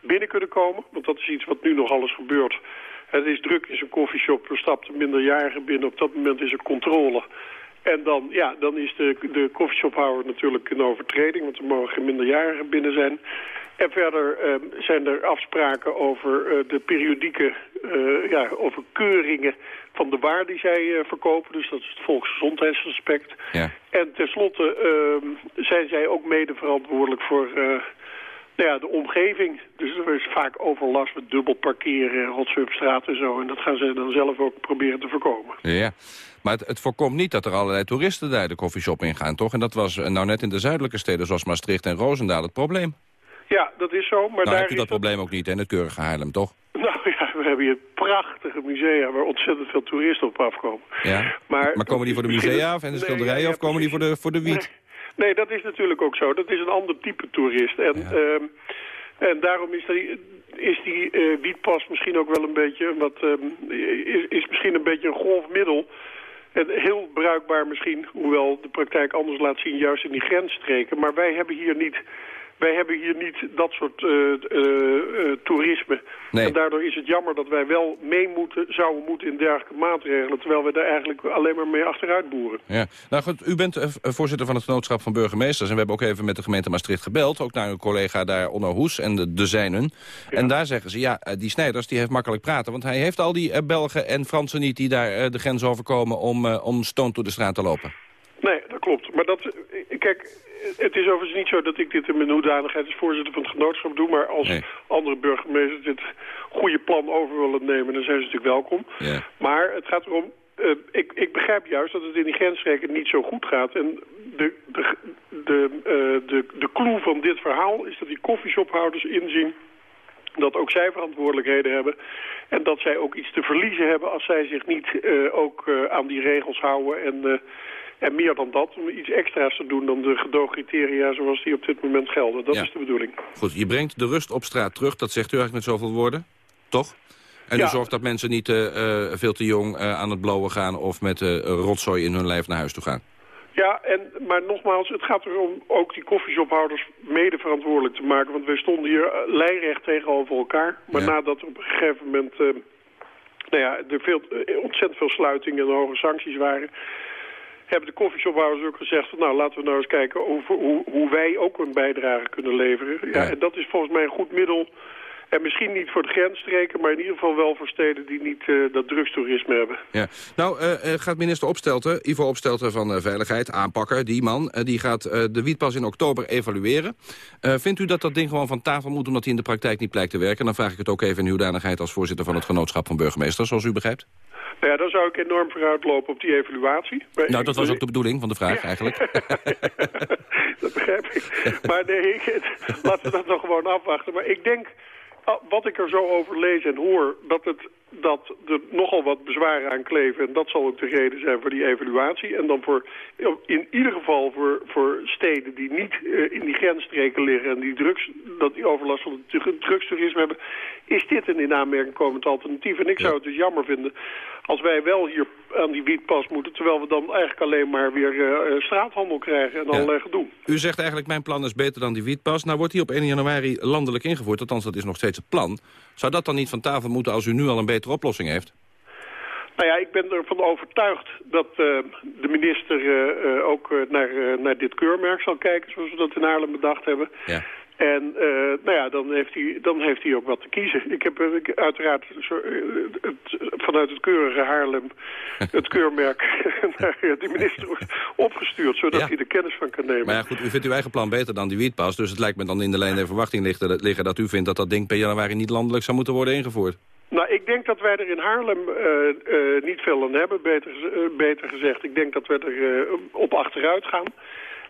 Speaker 31: binnen kunnen komen. Want dat is iets wat nu nog alles gebeurt. Het is druk in zo'n koffieshop, er stapt een minderjarige binnen. Op dat moment is er controle... En dan, ja, dan is de, de coffeeshophouder natuurlijk een overtreding, want er mogen geen minderjarigen binnen zijn. En verder uh, zijn er afspraken over uh, de periodieke, uh, ja, over keuringen van de waar die zij verkopen. Dus dat is het volksgezondheidsaspect.
Speaker 29: Ja.
Speaker 31: En tenslotte ehm, zijn zij ook mede verantwoordelijk voor nou ja, de omgeving. Dus er is vaak overlast met dubbel parkeren, rotzooi op straat en zo. En dat gaan ze dan zelf ook proberen te voorkomen.
Speaker 29: Ja, maar het, het, voorkomt niet dat er allerlei toeristen daar de koffieshop ingaan, toch? En dat was nou net in de zuidelijke steden zoals Maastricht en Roosendaal het probleem.
Speaker 31: Ja, dat is zo. Maar
Speaker 29: nou
Speaker 31: daar
Speaker 29: heb je dat probleem ook niet in het keurige Haarlem, toch?
Speaker 31: Nou ja, we hebben hier prachtige musea waar ontzettend veel toeristen op afkomen.
Speaker 29: Ja, maar, maar komen die voor de musea of en de schilderijen nee, ja, of komen die voor de, voor de wiet?
Speaker 31: Nee. Nee, dat is natuurlijk ook zo. Dat is een ander type toerist. En, ja. uh, en daarom is die, is die uh, wietpas misschien ook wel een beetje... Wat, uh, is, is misschien een beetje een golfmiddel... En heel bruikbaar misschien, hoewel de praktijk anders laat zien... juist in die grensstreken. Maar wij hebben hier niet wij hebben hier niet dat soort uh, uh, toerisme.
Speaker 29: Nee.
Speaker 31: En daardoor is het jammer dat wij wel mee moeten, zouden moeten in dergelijke maatregelen... terwijl we daar eigenlijk alleen maar mee achteruit boeren.
Speaker 29: Ja. Nou goed, u bent voorzitter van het genootschap van burgemeesters... en we hebben ook even met de gemeente Maastricht gebeld. Ook naar uw collega daar, Onno Hoes en de, de zijnen. Ja. En daar zeggen ze, ja, die Snijders die heeft makkelijk praten... want hij heeft al die Belgen en Fransen niet die daar de grens overkomen... om, om stoon door de straat te lopen.
Speaker 31: Nee, klopt. Maar dat, kijk, het is overigens niet zo dat ik dit in mijn hoedanigheid als voorzitter van het genootschap doe. Maar als
Speaker 29: nee.
Speaker 31: andere burgemeesters dit goede plan over willen nemen, dan zijn ze natuurlijk welkom.
Speaker 29: Ja.
Speaker 31: Maar het gaat erom, uh, ik, ik begrijp juist dat het in die grensstreken niet zo goed gaat. En de, de, de, uh, de, de clue van dit verhaal is dat die koffieshophouders inzien dat ook zij verantwoordelijkheden hebben. En dat zij ook iets te verliezen hebben als zij zich niet uh, ook aan die regels houden. En, en meer dan dat, om iets extra's te doen dan de gedoogcriteria zoals die op dit moment gelden. Dat
Speaker 29: Ja.
Speaker 31: is de bedoeling.
Speaker 29: Goed, je brengt de rust op straat terug, dat zegt u eigenlijk met zoveel woorden, toch? En
Speaker 31: Ja.
Speaker 29: u zorgt dat mensen niet eh, eh, veel te jong eh, aan het blowen gaan... of met rotzooi in hun lijf naar huis toe gaan.
Speaker 31: Ja, en, maar nogmaals, het gaat erom ook die koffieshophouders mede verantwoordelijk te maken. Want wij stonden hier lijnrecht tegenover elkaar. Maar
Speaker 29: Ja.
Speaker 31: nadat er op een gegeven moment nou ja, er veel, ontzettend veel sluitingen en hoge sancties waren... hebben de koffieshophouders ook gezegd... van, nou, laten we nou eens kijken hoe, hoe, hoe wij ook een bijdrage kunnen leveren. Ja,
Speaker 29: Ja.
Speaker 31: En dat is volgens mij een goed middel... En misschien niet voor de grensstreken, maar in ieder geval wel voor steden die niet eh, dat drugstoerisme hebben.
Speaker 29: Ja. Nou, eh, eh, gaat minister Opstelten, Ivo Opstelten van Veiligheid, aanpakker, die man... die gaat de wietpas in oktober evalueren. Vindt u dat dat ding gewoon van tafel moet, omdat hij in de praktijk niet blijkt te werken? Dan vraag ik het ook even in uw danigheid als voorzitter van het genootschap van burgemeesters, zoals u begrijpt.
Speaker 31: Nou ja, dan zou ik enorm vooruitlopen op die evaluatie. Maar
Speaker 29: Nou, dat was ook de bedoeling van de vraag eigenlijk.
Speaker 31: dat begrijp ik. Maar nee, ik, laten we dat dan gewoon afwachten. Maar ik denk, wat ik er zo over lees en hoor, dat, het, dat er nogal wat bezwaren aan kleven. En dat zal ook de reden zijn voor die evaluatie. En dan voor, in ieder geval voor, voor steden die niet eh, in die grensstreken liggen... en die, drugs, dat die overlast van het dru- drugstoerisme hebben... is dit een in aanmerking komend alternatief. En ik zou het dus jammer vinden als wij wel hier aan die wietpas moeten... terwijl we dan eigenlijk alleen maar weer eh, eh, straathandel krijgen en allerlei gedoe.
Speaker 29: U zegt eigenlijk, mijn plan is beter dan die wietpas. Nou wordt die op 1 januari landelijk ingevoerd, althans dat is nog steeds het plan. Zou dat dan niet van tafel moeten als u nu al een betere oplossing heeft?
Speaker 31: Nou ja, ik ben ervan overtuigd dat eh, de minister eh, eh, ook naar, naar dit keurmerk zal kijken, zoals we dat in Haarlem bedacht hebben.
Speaker 29: Ja.
Speaker 31: En eh, nou ja, dan heeft, hij, dan heeft hij ook wat te kiezen. Ik heb ik- uiteraard zo, het, vanuit het keurige Haarlem het keurmerk naar de minister opgestuurd, zodat
Speaker 29: Ja.
Speaker 31: hij er kennis van kan nemen.
Speaker 29: Maar ja, goed, u vindt uw eigen plan beter dan die wietpas. Dus het lijkt me dan in de lijn der verwachting liggen dat u vindt dat dat ding per januari niet landelijk zou moeten worden ingevoerd.
Speaker 31: Nou, ik denk dat wij er in Haarlem eh, eh, niet veel aan hebben, beter, eh, beter gezegd. Ik denk dat we er op achteruit gaan.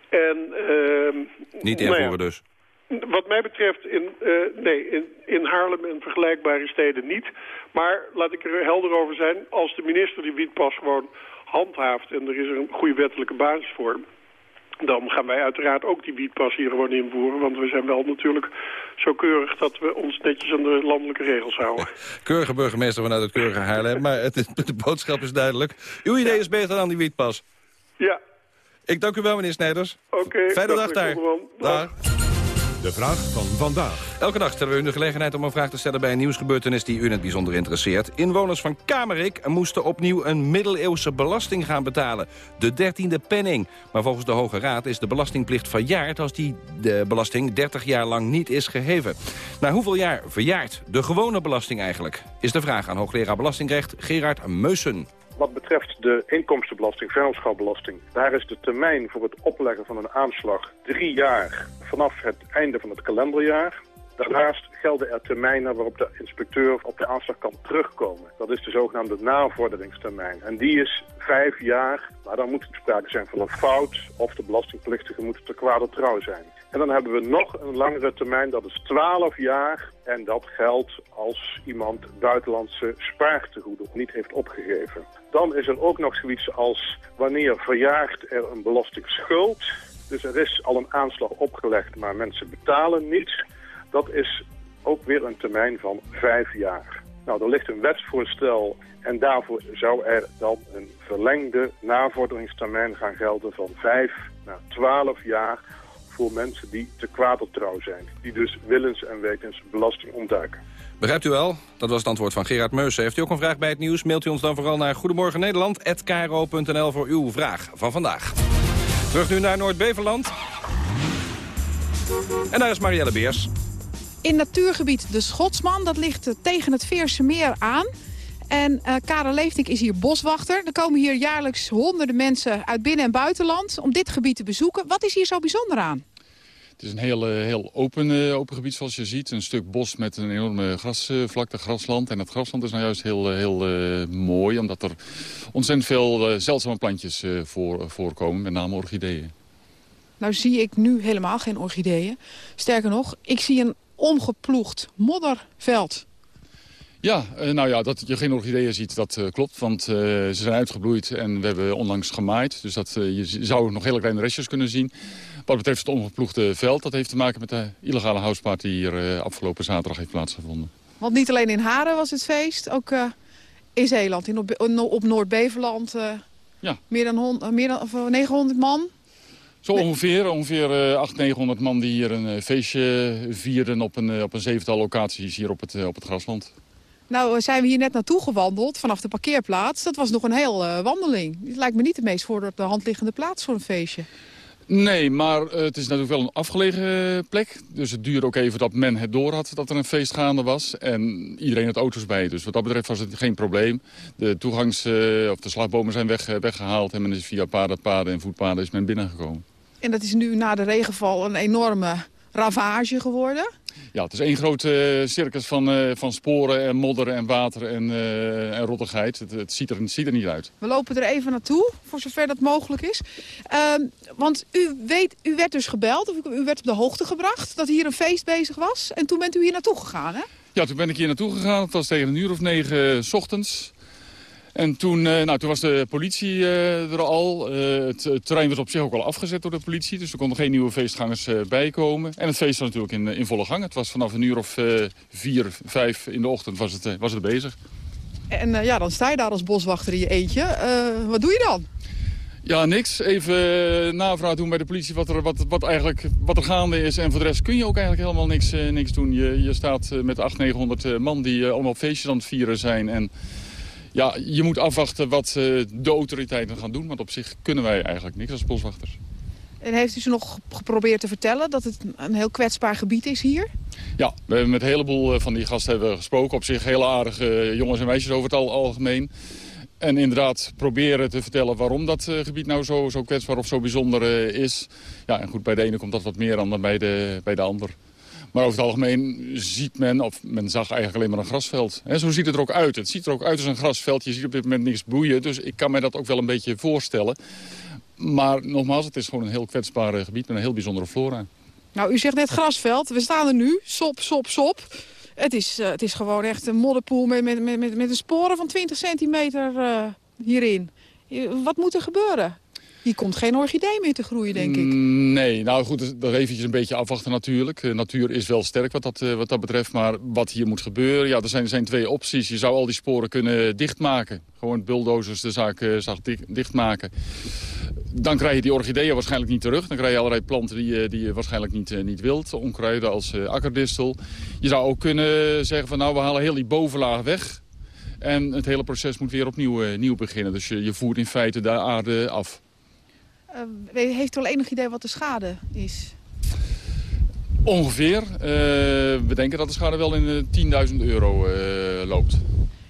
Speaker 31: En, ehm,
Speaker 29: Niet
Speaker 31: nou ja,
Speaker 29: invoeren dus.
Speaker 31: Wat mij betreft in, nee, in, in Haarlem en vergelijkbare steden niet. Maar laat ik er helder over zijn. Als de minister die wietpas gewoon handhaaft... en er is er een goede wettelijke basis voor... dan gaan wij uiteraard ook die wietpas hier gewoon invoeren. Want we zijn wel natuurlijk zo keurig dat we ons netjes aan de landelijke regels houden.
Speaker 29: Keurige burgemeester vanuit het keurige Haarlem. Maar het is, de boodschap is duidelijk. Uw idee is beter dan die wietpas.
Speaker 31: Ja.
Speaker 29: Ik dank u wel, meneer Snijders.
Speaker 31: Oké.
Speaker 29: Fijne dag daar.
Speaker 31: Dag.
Speaker 32: De vraag van vandaag.
Speaker 29: Elke dag stellen we u de gelegenheid om een vraag te stellen bij een nieuwsgebeurtenis die u in het bijzonder interesseert. Inwoners van Kamerik moesten opnieuw een middeleeuwse belasting gaan betalen. De dertiende penning. Maar volgens de Hoge Raad is de belastingplicht verjaard als die de belasting 30 jaar lang niet is geheven. Na hoeveel jaar verjaart de gewone belasting eigenlijk? Is de vraag aan hoogleraar belastingrecht Gerard Meusen.
Speaker 33: Wat betreft de inkomstenbelasting, vennootschapbelasting, daar is de termijn voor het opleggen van een aanslag drie jaar vanaf het einde van het kalenderjaar. Daarnaast gelden er termijnen waarop de inspecteur op de aanslag kan terugkomen. Dat is de zogenaamde navorderingstermijn. En die is vijf jaar, maar dan moet er sprake zijn van een fout of de belastingplichtige moet te kwade trouw zijn. En dan hebben we nog een langere termijn, dat is 12 jaar. En dat geldt als iemand buitenlandse spaartegoeden niet heeft opgegeven. Dan is er ook nog zoiets als wanneer verjaagt er een belastingschuld. Dus er is al een aanslag opgelegd, maar mensen betalen niet. Dat is ook weer een termijn van vijf jaar. Nou, er ligt een wetsvoorstel en daarvoor zou er dan een verlengde navorderingstermijn gaan gelden van vijf naar twaalf jaar voor mensen die te kwaadtrouw zijn. Die dus willens en wetens belasting ontduiken.
Speaker 29: Begrijpt u wel? Dat was het antwoord van Gerard Meusen. Heeft u ook een vraag bij het nieuws? Mailt u ons dan vooral naar Goedemorgen Nederland@kro.nl voor uw vraag van vandaag. Terug nu naar Noord-Beverland. En daar is Marielle Beers.
Speaker 30: In natuurgebied De Schotsman, dat ligt eh, tegen het Veerse Meer aan. En uh, Karel Leeftink is hier boswachter. Er komen hier jaarlijks honderden mensen uit binnen- en buitenland... om dit gebied te bezoeken. Wat is hier zo bijzonder aan?
Speaker 34: Het is een heel, eh, heel open, open gebied zoals je ziet. Een stuk bos met een enorme grasvlakte, grasland. En dat grasland is nou juist heel, heel uh, mooi... omdat er ontzettend veel zeldzame plantjes voor, voorkomen. Met name orchideeën.
Speaker 30: Nou zie ik nu helemaal geen orchideeën. Sterker nog, ik zie een omgeploegd modderveld.
Speaker 34: Ja, nou ja, dat je geen orchideeën ziet, dat uh, klopt. Want uh, ze zijn uitgebloeid en we hebben onlangs gemaaid. Dus dat, uh, je zou nog hele kleine restjes kunnen zien. Wat betreft het omgeploegde veld, dat heeft te maken met de illegale houseparty... die hier afgelopen zaterdag heeft plaatsgevonden.
Speaker 30: Want niet alleen in Haren was het feest, ook in Zeeland, in op, op Noord-Beverland...
Speaker 34: ja.
Speaker 30: meer dan, hond, meer dan of, 900 man.
Speaker 34: Zo ongeveer, ongeveer uh, 800, 900 man die hier een uh, feestje vierden op een, uh, op een zevental locaties hier op het, op het grasland.
Speaker 30: Nou zijn we hier net naartoe gewandeld vanaf de parkeerplaats. Dat was nog een heel wandeling. Het lijkt me niet de meest voor op de hand liggende plaats voor een feestje.
Speaker 34: Nee, maar het is natuurlijk wel een afgelegen plek. Dus het duurde ook even dat men het door had dat er een feest gaande was. En iedereen had auto's bij. Dus wat dat betreft was het geen probleem. De toegangs- of de slagbomen zijn weg, weggehaald. En men is via paden, paden en voetpaden is men binnengekomen.
Speaker 30: En dat is nu na de regenval een enorme ravage geworden.
Speaker 34: Ja, het is één grote circus van, uh, van sporen en modder en water en, uh, en rottigheid. Het, het, ziet er, het ziet er niet uit.
Speaker 30: We lopen er even naartoe, voor zover dat mogelijk is. Uh, want u, weet, u werd dus gebeld, of u werd op de hoogte gebracht... dat hier een feest bezig was. En toen bent u hier naartoe gegaan, hè?
Speaker 34: Ja, toen ben ik hier naartoe gegaan. Het was tegen een uur of negen s ochtends. En toen, nou, toen was de politie er al. het, het, terrein was op zich ook al afgezet door de politie. Dus er konden geen nieuwe feestgangers bij komen. En het feest was natuurlijk in, in volle gang. Het was vanaf een uur of vier, vijf in de ochtend was het, was het bezig.
Speaker 30: En ja, dan sta je daar als boswachter in je eentje. wat doe je dan?
Speaker 34: Ja, niks. Even navraag doen bij de politie wat er, wat, wat eigenlijk, wat er gaande is. En voor de rest kun je ook eigenlijk helemaal niks, niks doen. Je, je staat met 800, 900 man die allemaal feestjes aan het vieren zijn. En ja, je moet afwachten wat uh, de autoriteiten gaan doen. Want op zich kunnen wij eigenlijk niks als boswachters.
Speaker 30: En heeft u ze nog geprobeerd te vertellen dat het een heel kwetsbaar gebied is hier?
Speaker 34: Ja, we hebben met een heleboel van die gasten hebben gesproken. Op zich hele aardige jongens en meisjes over het al algemeen. En inderdaad proberen te vertellen waarom dat gebied nou zo, zo kwetsbaar of zo bijzonder is. Ja, en goed, bij de ene komt dat wat meer aan dan bij de, bij de ander. Maar over het algemeen ziet men, of men zag eigenlijk alleen maar een grasveld. He, zo ziet het er ook uit. Het ziet er ook uit als een grasveld. Je ziet op dit moment niks bloeien. Dus ik kan mij dat ook wel een beetje voorstellen. Maar nogmaals, het is gewoon een heel kwetsbaar gebied met een heel bijzondere flora.
Speaker 30: Nou, u zegt net grasveld. We staan er nu. Sop, sop, sop. Het is, uh, het is gewoon echt een modderpoel met, met, met, met een sporen van 20 centimeter uh, hierin. Wat moet er gebeuren? Hier komt geen orchidee meer te groeien, denk ik.
Speaker 34: Mm, Nee, nou goed, dat eventjes een beetje afwachten natuurlijk. Uh, natuur is wel sterk wat dat, uh, wat dat betreft. Maar wat hier moet gebeuren, ja, er zijn, er zijn twee opties. Je zou al die sporen kunnen dichtmaken. Gewoon bulldozers de zaak, zaak dichtmaken. Dan krijg je die orchideeën waarschijnlijk niet terug. Dan krijg je allerlei planten die, die je waarschijnlijk niet, niet wilt. Onkruiden als akkerdistel. Je zou ook kunnen zeggen van nou, we halen heel die bovenlaag weg. En het hele proces moet weer opnieuw nieuw beginnen. Dus je, je voert in feite de aarde af.
Speaker 30: Uh, heeft u al enig idee wat de schade is?
Speaker 34: Ongeveer. Uh, we denken dat de schade wel in de 10.000 euro uh, loopt.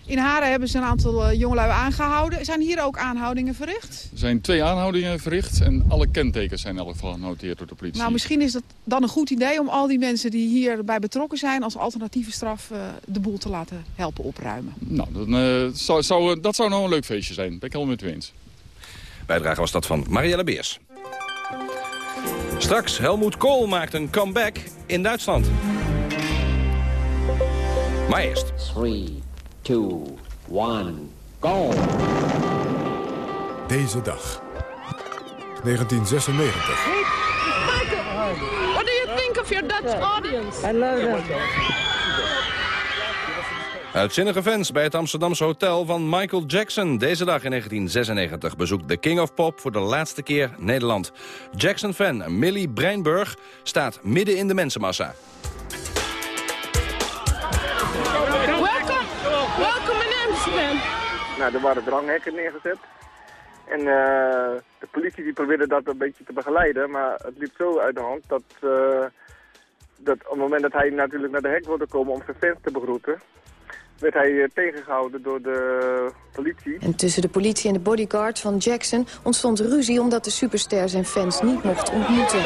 Speaker 30: In Haren hebben ze een aantal jongelui aangehouden. Zijn hier ook aanhoudingen verricht?
Speaker 34: Er zijn twee aanhoudingen verricht en alle kentekens zijn in elk geval genoteerd door de politie.
Speaker 30: Nou, misschien is het dan een goed idee om al die mensen die hierbij betrokken zijn... als alternatieve straf de boel te laten helpen opruimen.
Speaker 34: Nou, dan, zou, zou, dat zou nou een leuk feestje zijn. Dat ben ik helemaal met u eens.
Speaker 29: Bijdrage was dat van Marielle Beers. Straks, Helmoet Kool maakt een comeback in Duitsland. Maar eerst.
Speaker 35: 3, 2, 1, go!
Speaker 1: Deze dag. 1996.
Speaker 36: What do you think of your Dutch audience?
Speaker 37: I love them.
Speaker 29: Uitzinnige fans bij het Amsterdamse hotel van Michael Jackson. Deze dag in 1996 bezoekt de King of Pop voor de laatste keer Nederland. Jackson-fan Millie Breinburg staat midden in de mensenmassa.
Speaker 36: Welkom, welkom in Amsterdam.
Speaker 38: Nou, er waren dranghekken neergezet. En uh, de politie die probeerde dat een beetje te begeleiden, maar het liep zo uit de hand dat, uh, dat op het moment dat hij natuurlijk naar de hek wilde komen om zijn fans te begroeten, werd hij tegengehouden door de politie.
Speaker 33: En tussen de politie en de bodyguard van Jackson ontstond ruzie... omdat de superster zijn fans niet mocht ontmoeten.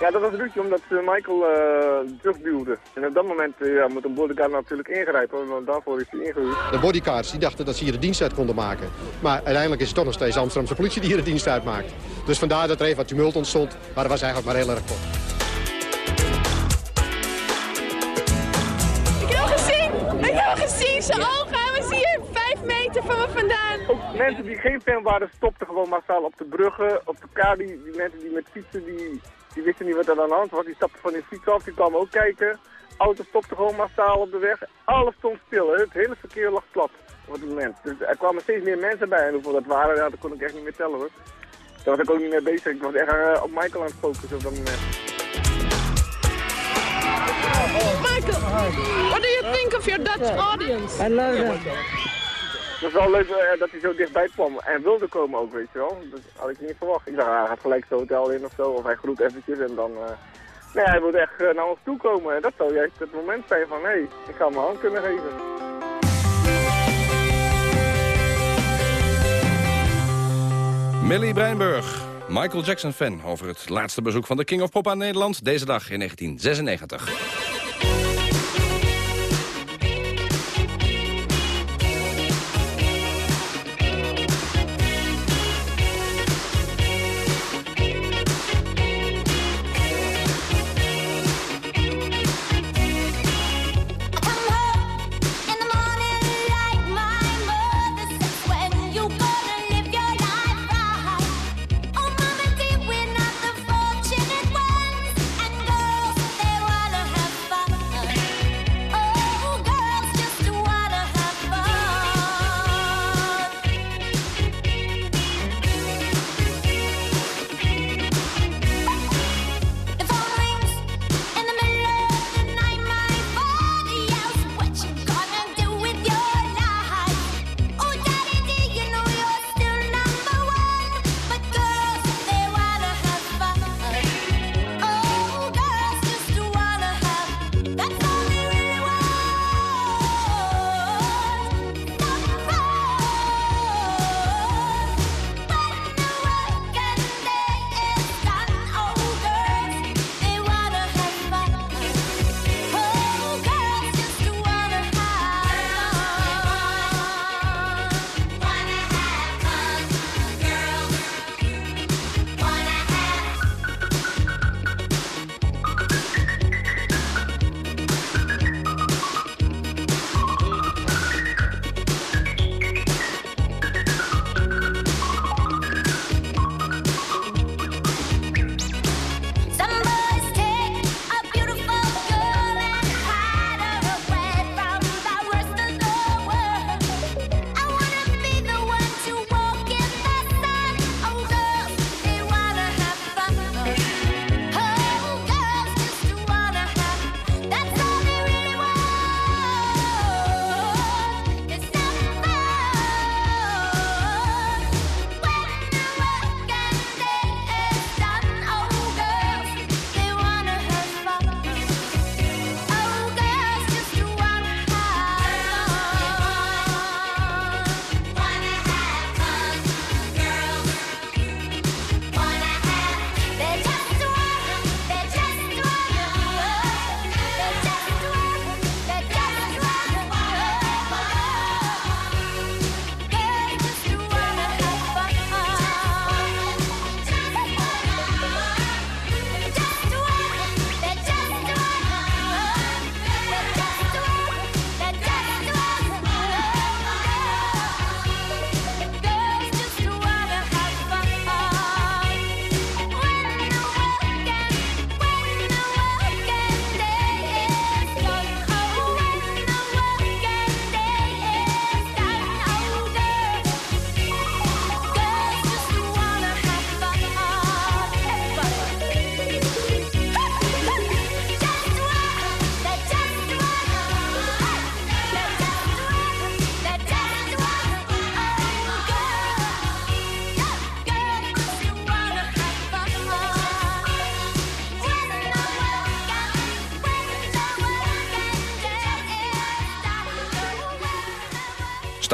Speaker 38: Ja, dat was ruzie omdat Michael uh, terugduwde. En op dat moment uh, ja, moet een bodyguard natuurlijk ingrijpen, want daarvoor is hij ingehuurd.
Speaker 26: De bodyguards die dachten dat ze hier de dienst uit konden maken. Maar uiteindelijk is het toch nog steeds Amsterdamse politie die hier de dienst uitmaakt. Dus vandaar dat er even wat tumult ontstond, maar dat was eigenlijk maar heel erg kort.
Speaker 36: Zijn ogen. Hij was hier vijf meter van me vandaan.
Speaker 38: Ook mensen die geen fan waren, stopten gewoon massaal op de bruggen, op de kade. Die, die, mensen die met fietsen, die, die wisten niet wat er aan de hand was. Die stapten van hun fiets af, die kwamen ook kijken. Auto's stopten gewoon massaal op de weg. Alles stond stil. Hè? Het hele verkeer lag plat op het moment. Dus er kwamen steeds meer mensen bij. En hoeveel dat waren, ja, dat kon ik echt niet meer tellen hoor. Daar was ik ook niet mee bezig. Ik was echt uh, op Michael aan het focussen op dat moment.
Speaker 36: Michael, what do you think of your Dutch audience?
Speaker 37: I love them.
Speaker 38: Het was wel leuk uh, dat hij zo dichtbij kwam en wilde komen ook, weet je wel. Dat had ik niet verwacht. Ik dacht, hij gaat gelijk het hotel in of zo, of hij groet eventjes en dan... Uh... Nee, hij wilde echt uh, naar ons toe komen en dat zou juist het moment zijn van, hé, hey, ik ga hem mijn hand kunnen geven.
Speaker 29: Millie Breinburg, Michael Jackson-fan over het laatste bezoek van de King of Pop aan Nederland. Deze dag in 1996.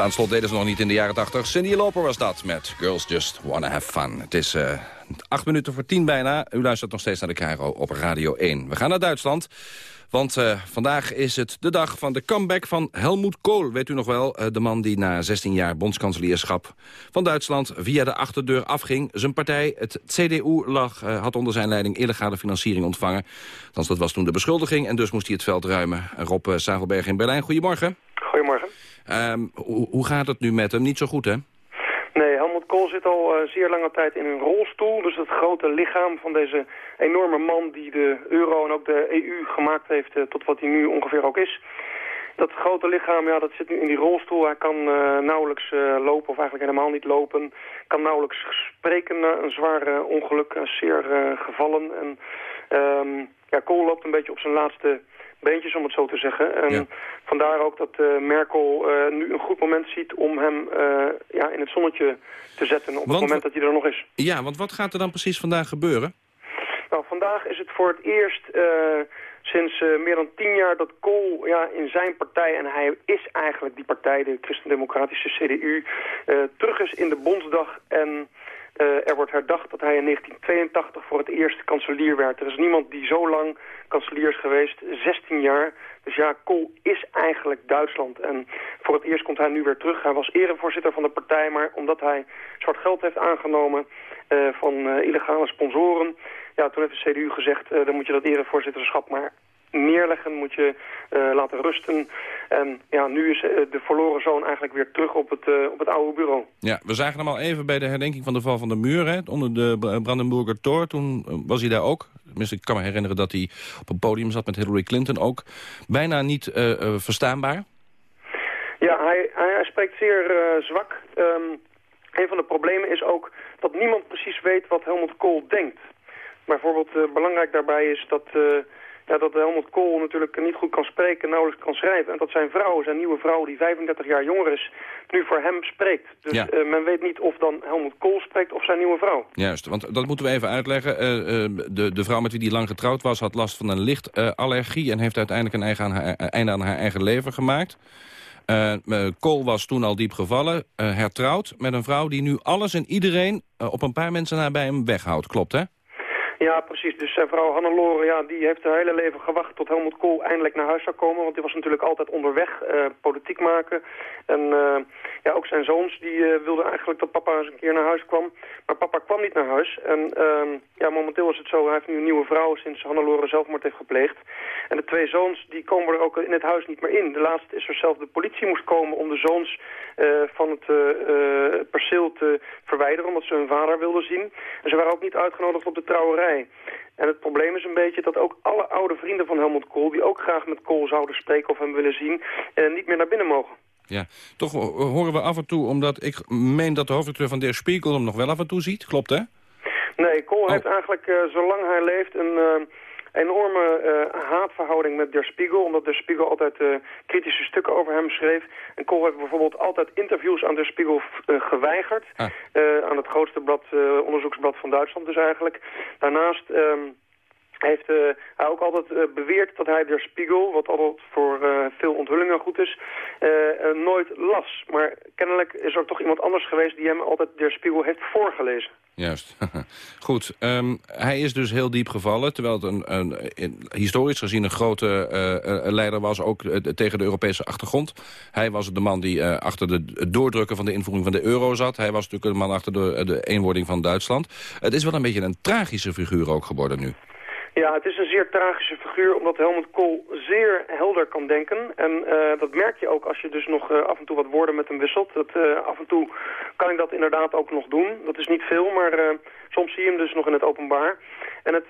Speaker 29: Staanslot deden ze nog niet in de jaren 80. Cindy Loper was dat met Girls Just Wanna Have Fun. Het is uh, acht minuten voor tien bijna. U luistert nog steeds naar de Cairo op Radio 1. We gaan naar Duitsland. Want uh, vandaag is het de dag van de comeback van Helmoet Kool. Weet u nog wel, uh, de man die na 16 jaar bondskanselierschap van Duitsland... via de achterdeur afging. Zijn partij, het CDU, lag, had onder zijn leiding illegale financiering ontvangen. Althans, dat was toen de beschuldiging en dus moest hij het veld ruimen. Rob Zavelberg in Berlijn, goedemorgen. Um, hoe, gaat het nu met hem? Niet zo goed, hè?
Speaker 37: Nee, Helmut Kool zit al uh, zeer lange tijd in een rolstoel. Dus het grote lichaam van deze enorme man die de euro en ook de EU gemaakt heeft uh, tot wat hij nu ongeveer ook is. Dat grote lichaam, ja, dat zit nu in die rolstoel. Hij kan uh, nauwelijks lopen of eigenlijk helemaal niet lopen. Kan nauwelijks spreken na een zwaar ongeluk, zeer gevallen. En um, ja, Kool loopt een beetje op zijn laatste beentjes, om het zo te zeggen. En ja. vandaar ook dat uh, Merkel uh, nu een goed moment ziet om hem uh, ja, in het zonnetje te zetten... op want, het moment dat hij er nog is.
Speaker 29: Ja, want wat gaat er dan precies vandaag gebeuren?
Speaker 37: Nou, vandaag is het voor het eerst sinds meer dan tien jaar dat Kool ja, in zijn partij... en hij is eigenlijk die partij, de Christendemocratische CDU... terug is in de Bondsdag en... Uh, er wordt herdacht dat hij in 1982 voor het eerst kanselier werd. Er is niemand die zo lang kanselier is geweest, 16 jaar. Dus ja, Kool is eigenlijk Duitsland. En voor het eerst komt hij nu weer terug. Hij was erevoorzitter van de partij, maar omdat hij zwart geld heeft aangenomen uh, van uh, illegale sponsoren... Ja, toen heeft de CDU gezegd, dan moet je dat erevoorzitterschap maar neerleggen, moet je uh, laten rusten. En ja, nu is uh, de verloren zoon eigenlijk weer terug op het, uh, op het oude bureau.
Speaker 29: Ja, we zagen hem al even bij de herdenking van de val van de muur, hè, onder de Brandenburger Tor. Toen was hij daar ook. Tenminste, ik kan me herinneren dat hij op een podium zat met Hillary Clinton ook. Bijna niet verstaanbaar.
Speaker 37: Ja, hij, hij, spreekt zeer zwak. Um, een van de problemen is ook dat niemand precies weet wat Helmut Kool denkt. Bijvoorbeeld belangrijk daarbij is dat ja, dat Helmut Kool natuurlijk niet goed kan spreken, nauwelijks kan schrijven. En dat zijn vrouw, zijn nieuwe vrouw die 35 jaar jonger is, nu voor hem spreekt. Dus ja. uh, men weet niet of dan Helmut Kool spreekt of zijn nieuwe vrouw.
Speaker 29: Juist, want dat moeten we even uitleggen. Uh, uh, de, de vrouw met wie die lang getrouwd was had last van een lichtallergie... en heeft uiteindelijk een eigen aan haar, einde aan haar eigen leven gemaakt. Kool was toen al diep gevallen, hertrouwd met een vrouw die nu alles en iedereen... op een paar mensen na bij hem weghoudt. Klopt, hè?
Speaker 37: Ja, precies. Dus zijn vrouw Hannelore, ja, die heeft haar hele leven gewacht tot Helmut Kool eindelijk naar huis zou komen. Want die was natuurlijk altijd onderweg, uh, politiek maken. En uh, ja, ook zijn zoons, die uh, wilden eigenlijk dat papa eens een keer naar huis kwam. Maar papa kwam niet naar huis. En ja, momenteel is het zo, hij heeft nu een nieuwe vrouw sinds Hannelore zelfmoord heeft gepleegd. En de twee zoons, die komen er ook in het huis niet meer in. De laatste is er zelf de politie moest komen om de zoons van het perceel te verwijderen, omdat ze hun vader wilden zien. En ze waren ook niet uitgenodigd op de trouwerij. En het probleem is een beetje dat ook alle oude vrienden van Helmut Kool... die ook graag met Kool zouden spreken of hem willen zien... Eh, niet meer naar binnen mogen.
Speaker 29: Ja, toch horen we af en toe, omdat ik meen dat de hoofdredacteur van Der Spiegel hem nog wel af en toe ziet. Klopt, hè?
Speaker 37: Nee, Kool oh. heeft eigenlijk, uh, zolang hij leeft, een... Uh, enorme uh, haatverhouding met Der Spiegel, omdat Der Spiegel altijd kritische stukken over hem schreef. En Kool heeft bijvoorbeeld altijd interviews aan Der Spiegel geweigerd. Ah. aan het grootste blad, onderzoeksblad van Duitsland dus eigenlijk. Daarnaast... Um, heeft uh, hij ook altijd uh, beweerd dat hij Der Spiegel, wat altijd voor uh, veel onthullingen goed is, nooit las. Maar kennelijk is er toch iemand anders geweest die hem altijd Der Spiegel heeft voorgelezen.
Speaker 29: Juist. Goed. Um, hij is dus heel diep gevallen, terwijl het een, een, historisch gezien een grote leider was, ook tegen de Europese achtergrond. Hij was de man die achter de, het doordrukken van de invoering van de euro zat. Hij was natuurlijk de man achter de, de eenwording van Duitsland. Het is wel een beetje een tragische figuur ook geworden nu.
Speaker 37: Ja, het is een zeer tragische figuur omdat Helmut Kool zeer helder kan denken. En uh, dat merk je ook als je dus nog uh, af en toe wat woorden met hem wisselt. Dat, uh, af en toe kan ik dat inderdaad ook nog doen. Dat is niet veel, maar soms zie je hem dus nog in het openbaar. En het,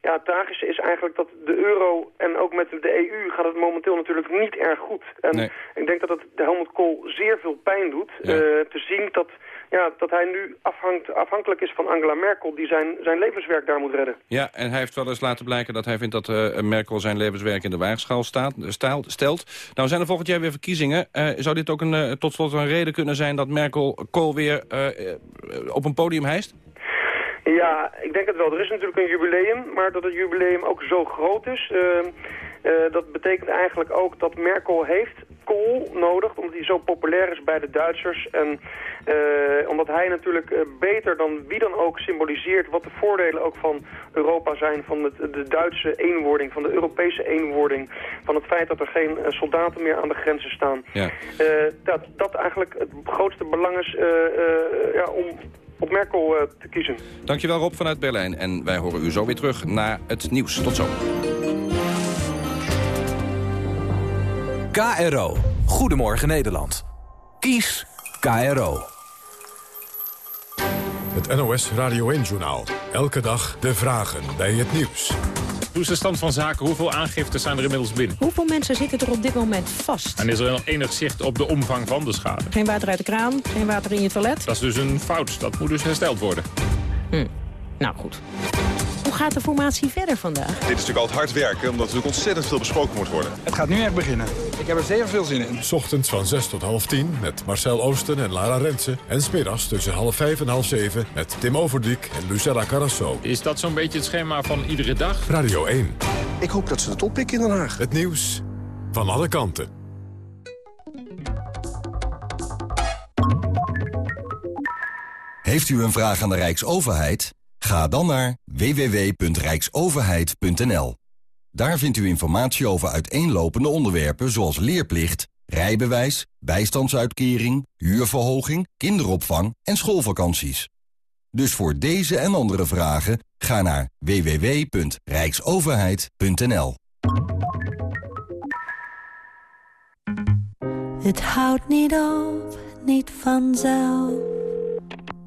Speaker 37: ja, het tragische is eigenlijk dat de euro en ook met de EU gaat het momenteel natuurlijk niet erg goed. En nee. ik denk dat het de Helmut Kool zeer veel pijn doet ja. te zien dat ja, dat hij nu afhangt, afhankelijk is van Angela Merkel... die zijn, zijn levenswerk daar moet redden.
Speaker 29: Ja, en hij heeft wel eens laten blijken dat hij vindt dat uh, Merkel zijn levenswerk in de waagschaal staat, staal, stelt. Nou zijn er volgend jaar weer verkiezingen. Uh, zou dit ook een, uh, tot slot een reden kunnen zijn dat Merkel Kool weer op een podium hijst?
Speaker 37: Ja, ik denk het wel. Er is natuurlijk een jubileum, maar dat het jubileum ook zo groot is... dat betekent eigenlijk ook dat Merkel heeft kool nodig, omdat hij zo populair is bij de Duitsers. En omdat hij natuurlijk beter dan wie dan ook symboliseert wat de voordelen ook van Europa zijn. Van het, de Duitse eenwording, van de Europese eenwording. Van het feit dat er geen soldaten meer aan de grenzen staan.
Speaker 29: Ja.
Speaker 37: dat, dat eigenlijk het grootste belang is ja, om op Merkel te kiezen.
Speaker 29: Dankjewel Rob vanuit Berlijn. En wij horen u zo weer terug naar het nieuws. Tot zo.
Speaker 10: KRO. Goedemorgen Nederland. Kies KRO.
Speaker 32: Het NOS Radio 1-journaal. Elke dag de vragen bij het nieuws.
Speaker 11: Hoe is de stand van zaken? Hoeveel aangiftes zijn er inmiddels binnen?
Speaker 39: Hoeveel mensen zitten er op dit moment vast?
Speaker 11: En is er nog enig zicht op de omvang van de schade?
Speaker 39: Geen water uit de kraan, geen water in je toilet?
Speaker 11: Dat is dus een fout. Dat moet dus hersteld worden.
Speaker 39: Hm. Nou goed. Hoe gaat de formatie verder vandaag? Dit
Speaker 20: is natuurlijk altijd hard werken, omdat er natuurlijk ontzettend veel besproken moet worden.
Speaker 40: Het gaat nu echt beginnen. Ik heb er zeer veel zin in.
Speaker 32: Ochtends van 6 tot half 10 met Marcel Oosten en Lara Rensen. En smiddags tussen half 5 en half 7 met Tim Overdiek en Lucella Carrasso.
Speaker 11: Is dat zo'n beetje het schema van iedere dag?
Speaker 32: Radio 1.
Speaker 40: Ik hoop dat ze het oppikken in Den Haag.
Speaker 32: Het nieuws van alle kanten.
Speaker 41: Heeft u een vraag aan de Rijksoverheid? Ga dan naar www.rijksoverheid.nl. Daar vindt u informatie over uiteenlopende onderwerpen zoals leerplicht, rijbewijs, bijstandsuitkering, huurverhoging, kinderopvang en schoolvakanties. Dus voor deze en andere vragen ga naar www.rijksoverheid.nl.
Speaker 42: Het houdt niet op, niet vanzelf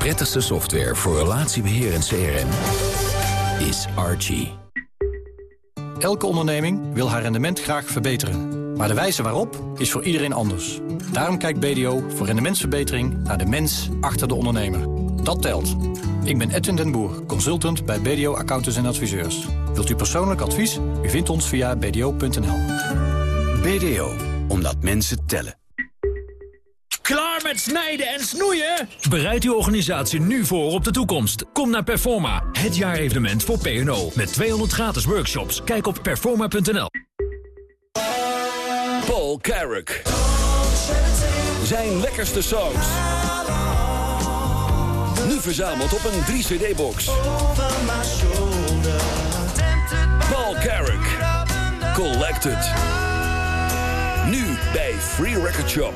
Speaker 10: Prettigste software voor relatiebeheer en CRM is Archie.
Speaker 43: Elke onderneming wil haar rendement graag verbeteren. Maar de wijze waarop is voor iedereen anders. Daarom kijkt BDO voor rendementsverbetering naar de mens achter de ondernemer. Dat telt. Ik ben Edwin den Boer, consultant bij BDO Accountants en Adviseurs. Wilt u persoonlijk advies? U vindt ons via bdo.nl.
Speaker 10: BDO, omdat mensen tellen.
Speaker 44: Klaar met snijden en snoeien? Bereid uw organisatie nu voor op de toekomst. Kom naar Performa, het jaarevenement voor P&O. Met 200 gratis workshops. Kijk op performa.nl.
Speaker 10: Paul Carrick. Zijn lekkerste songs. Nu verzameld op een 3-cd-box. Paul Carrick. Collected. Nu bij Free Record Shop.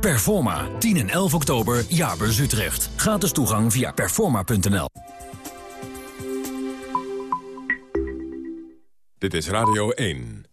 Speaker 44: Performa, 10 en 11 oktober, Jaarbeurs Utrecht. Gratis toegang via performa.nl.
Speaker 32: Dit is Radio 1.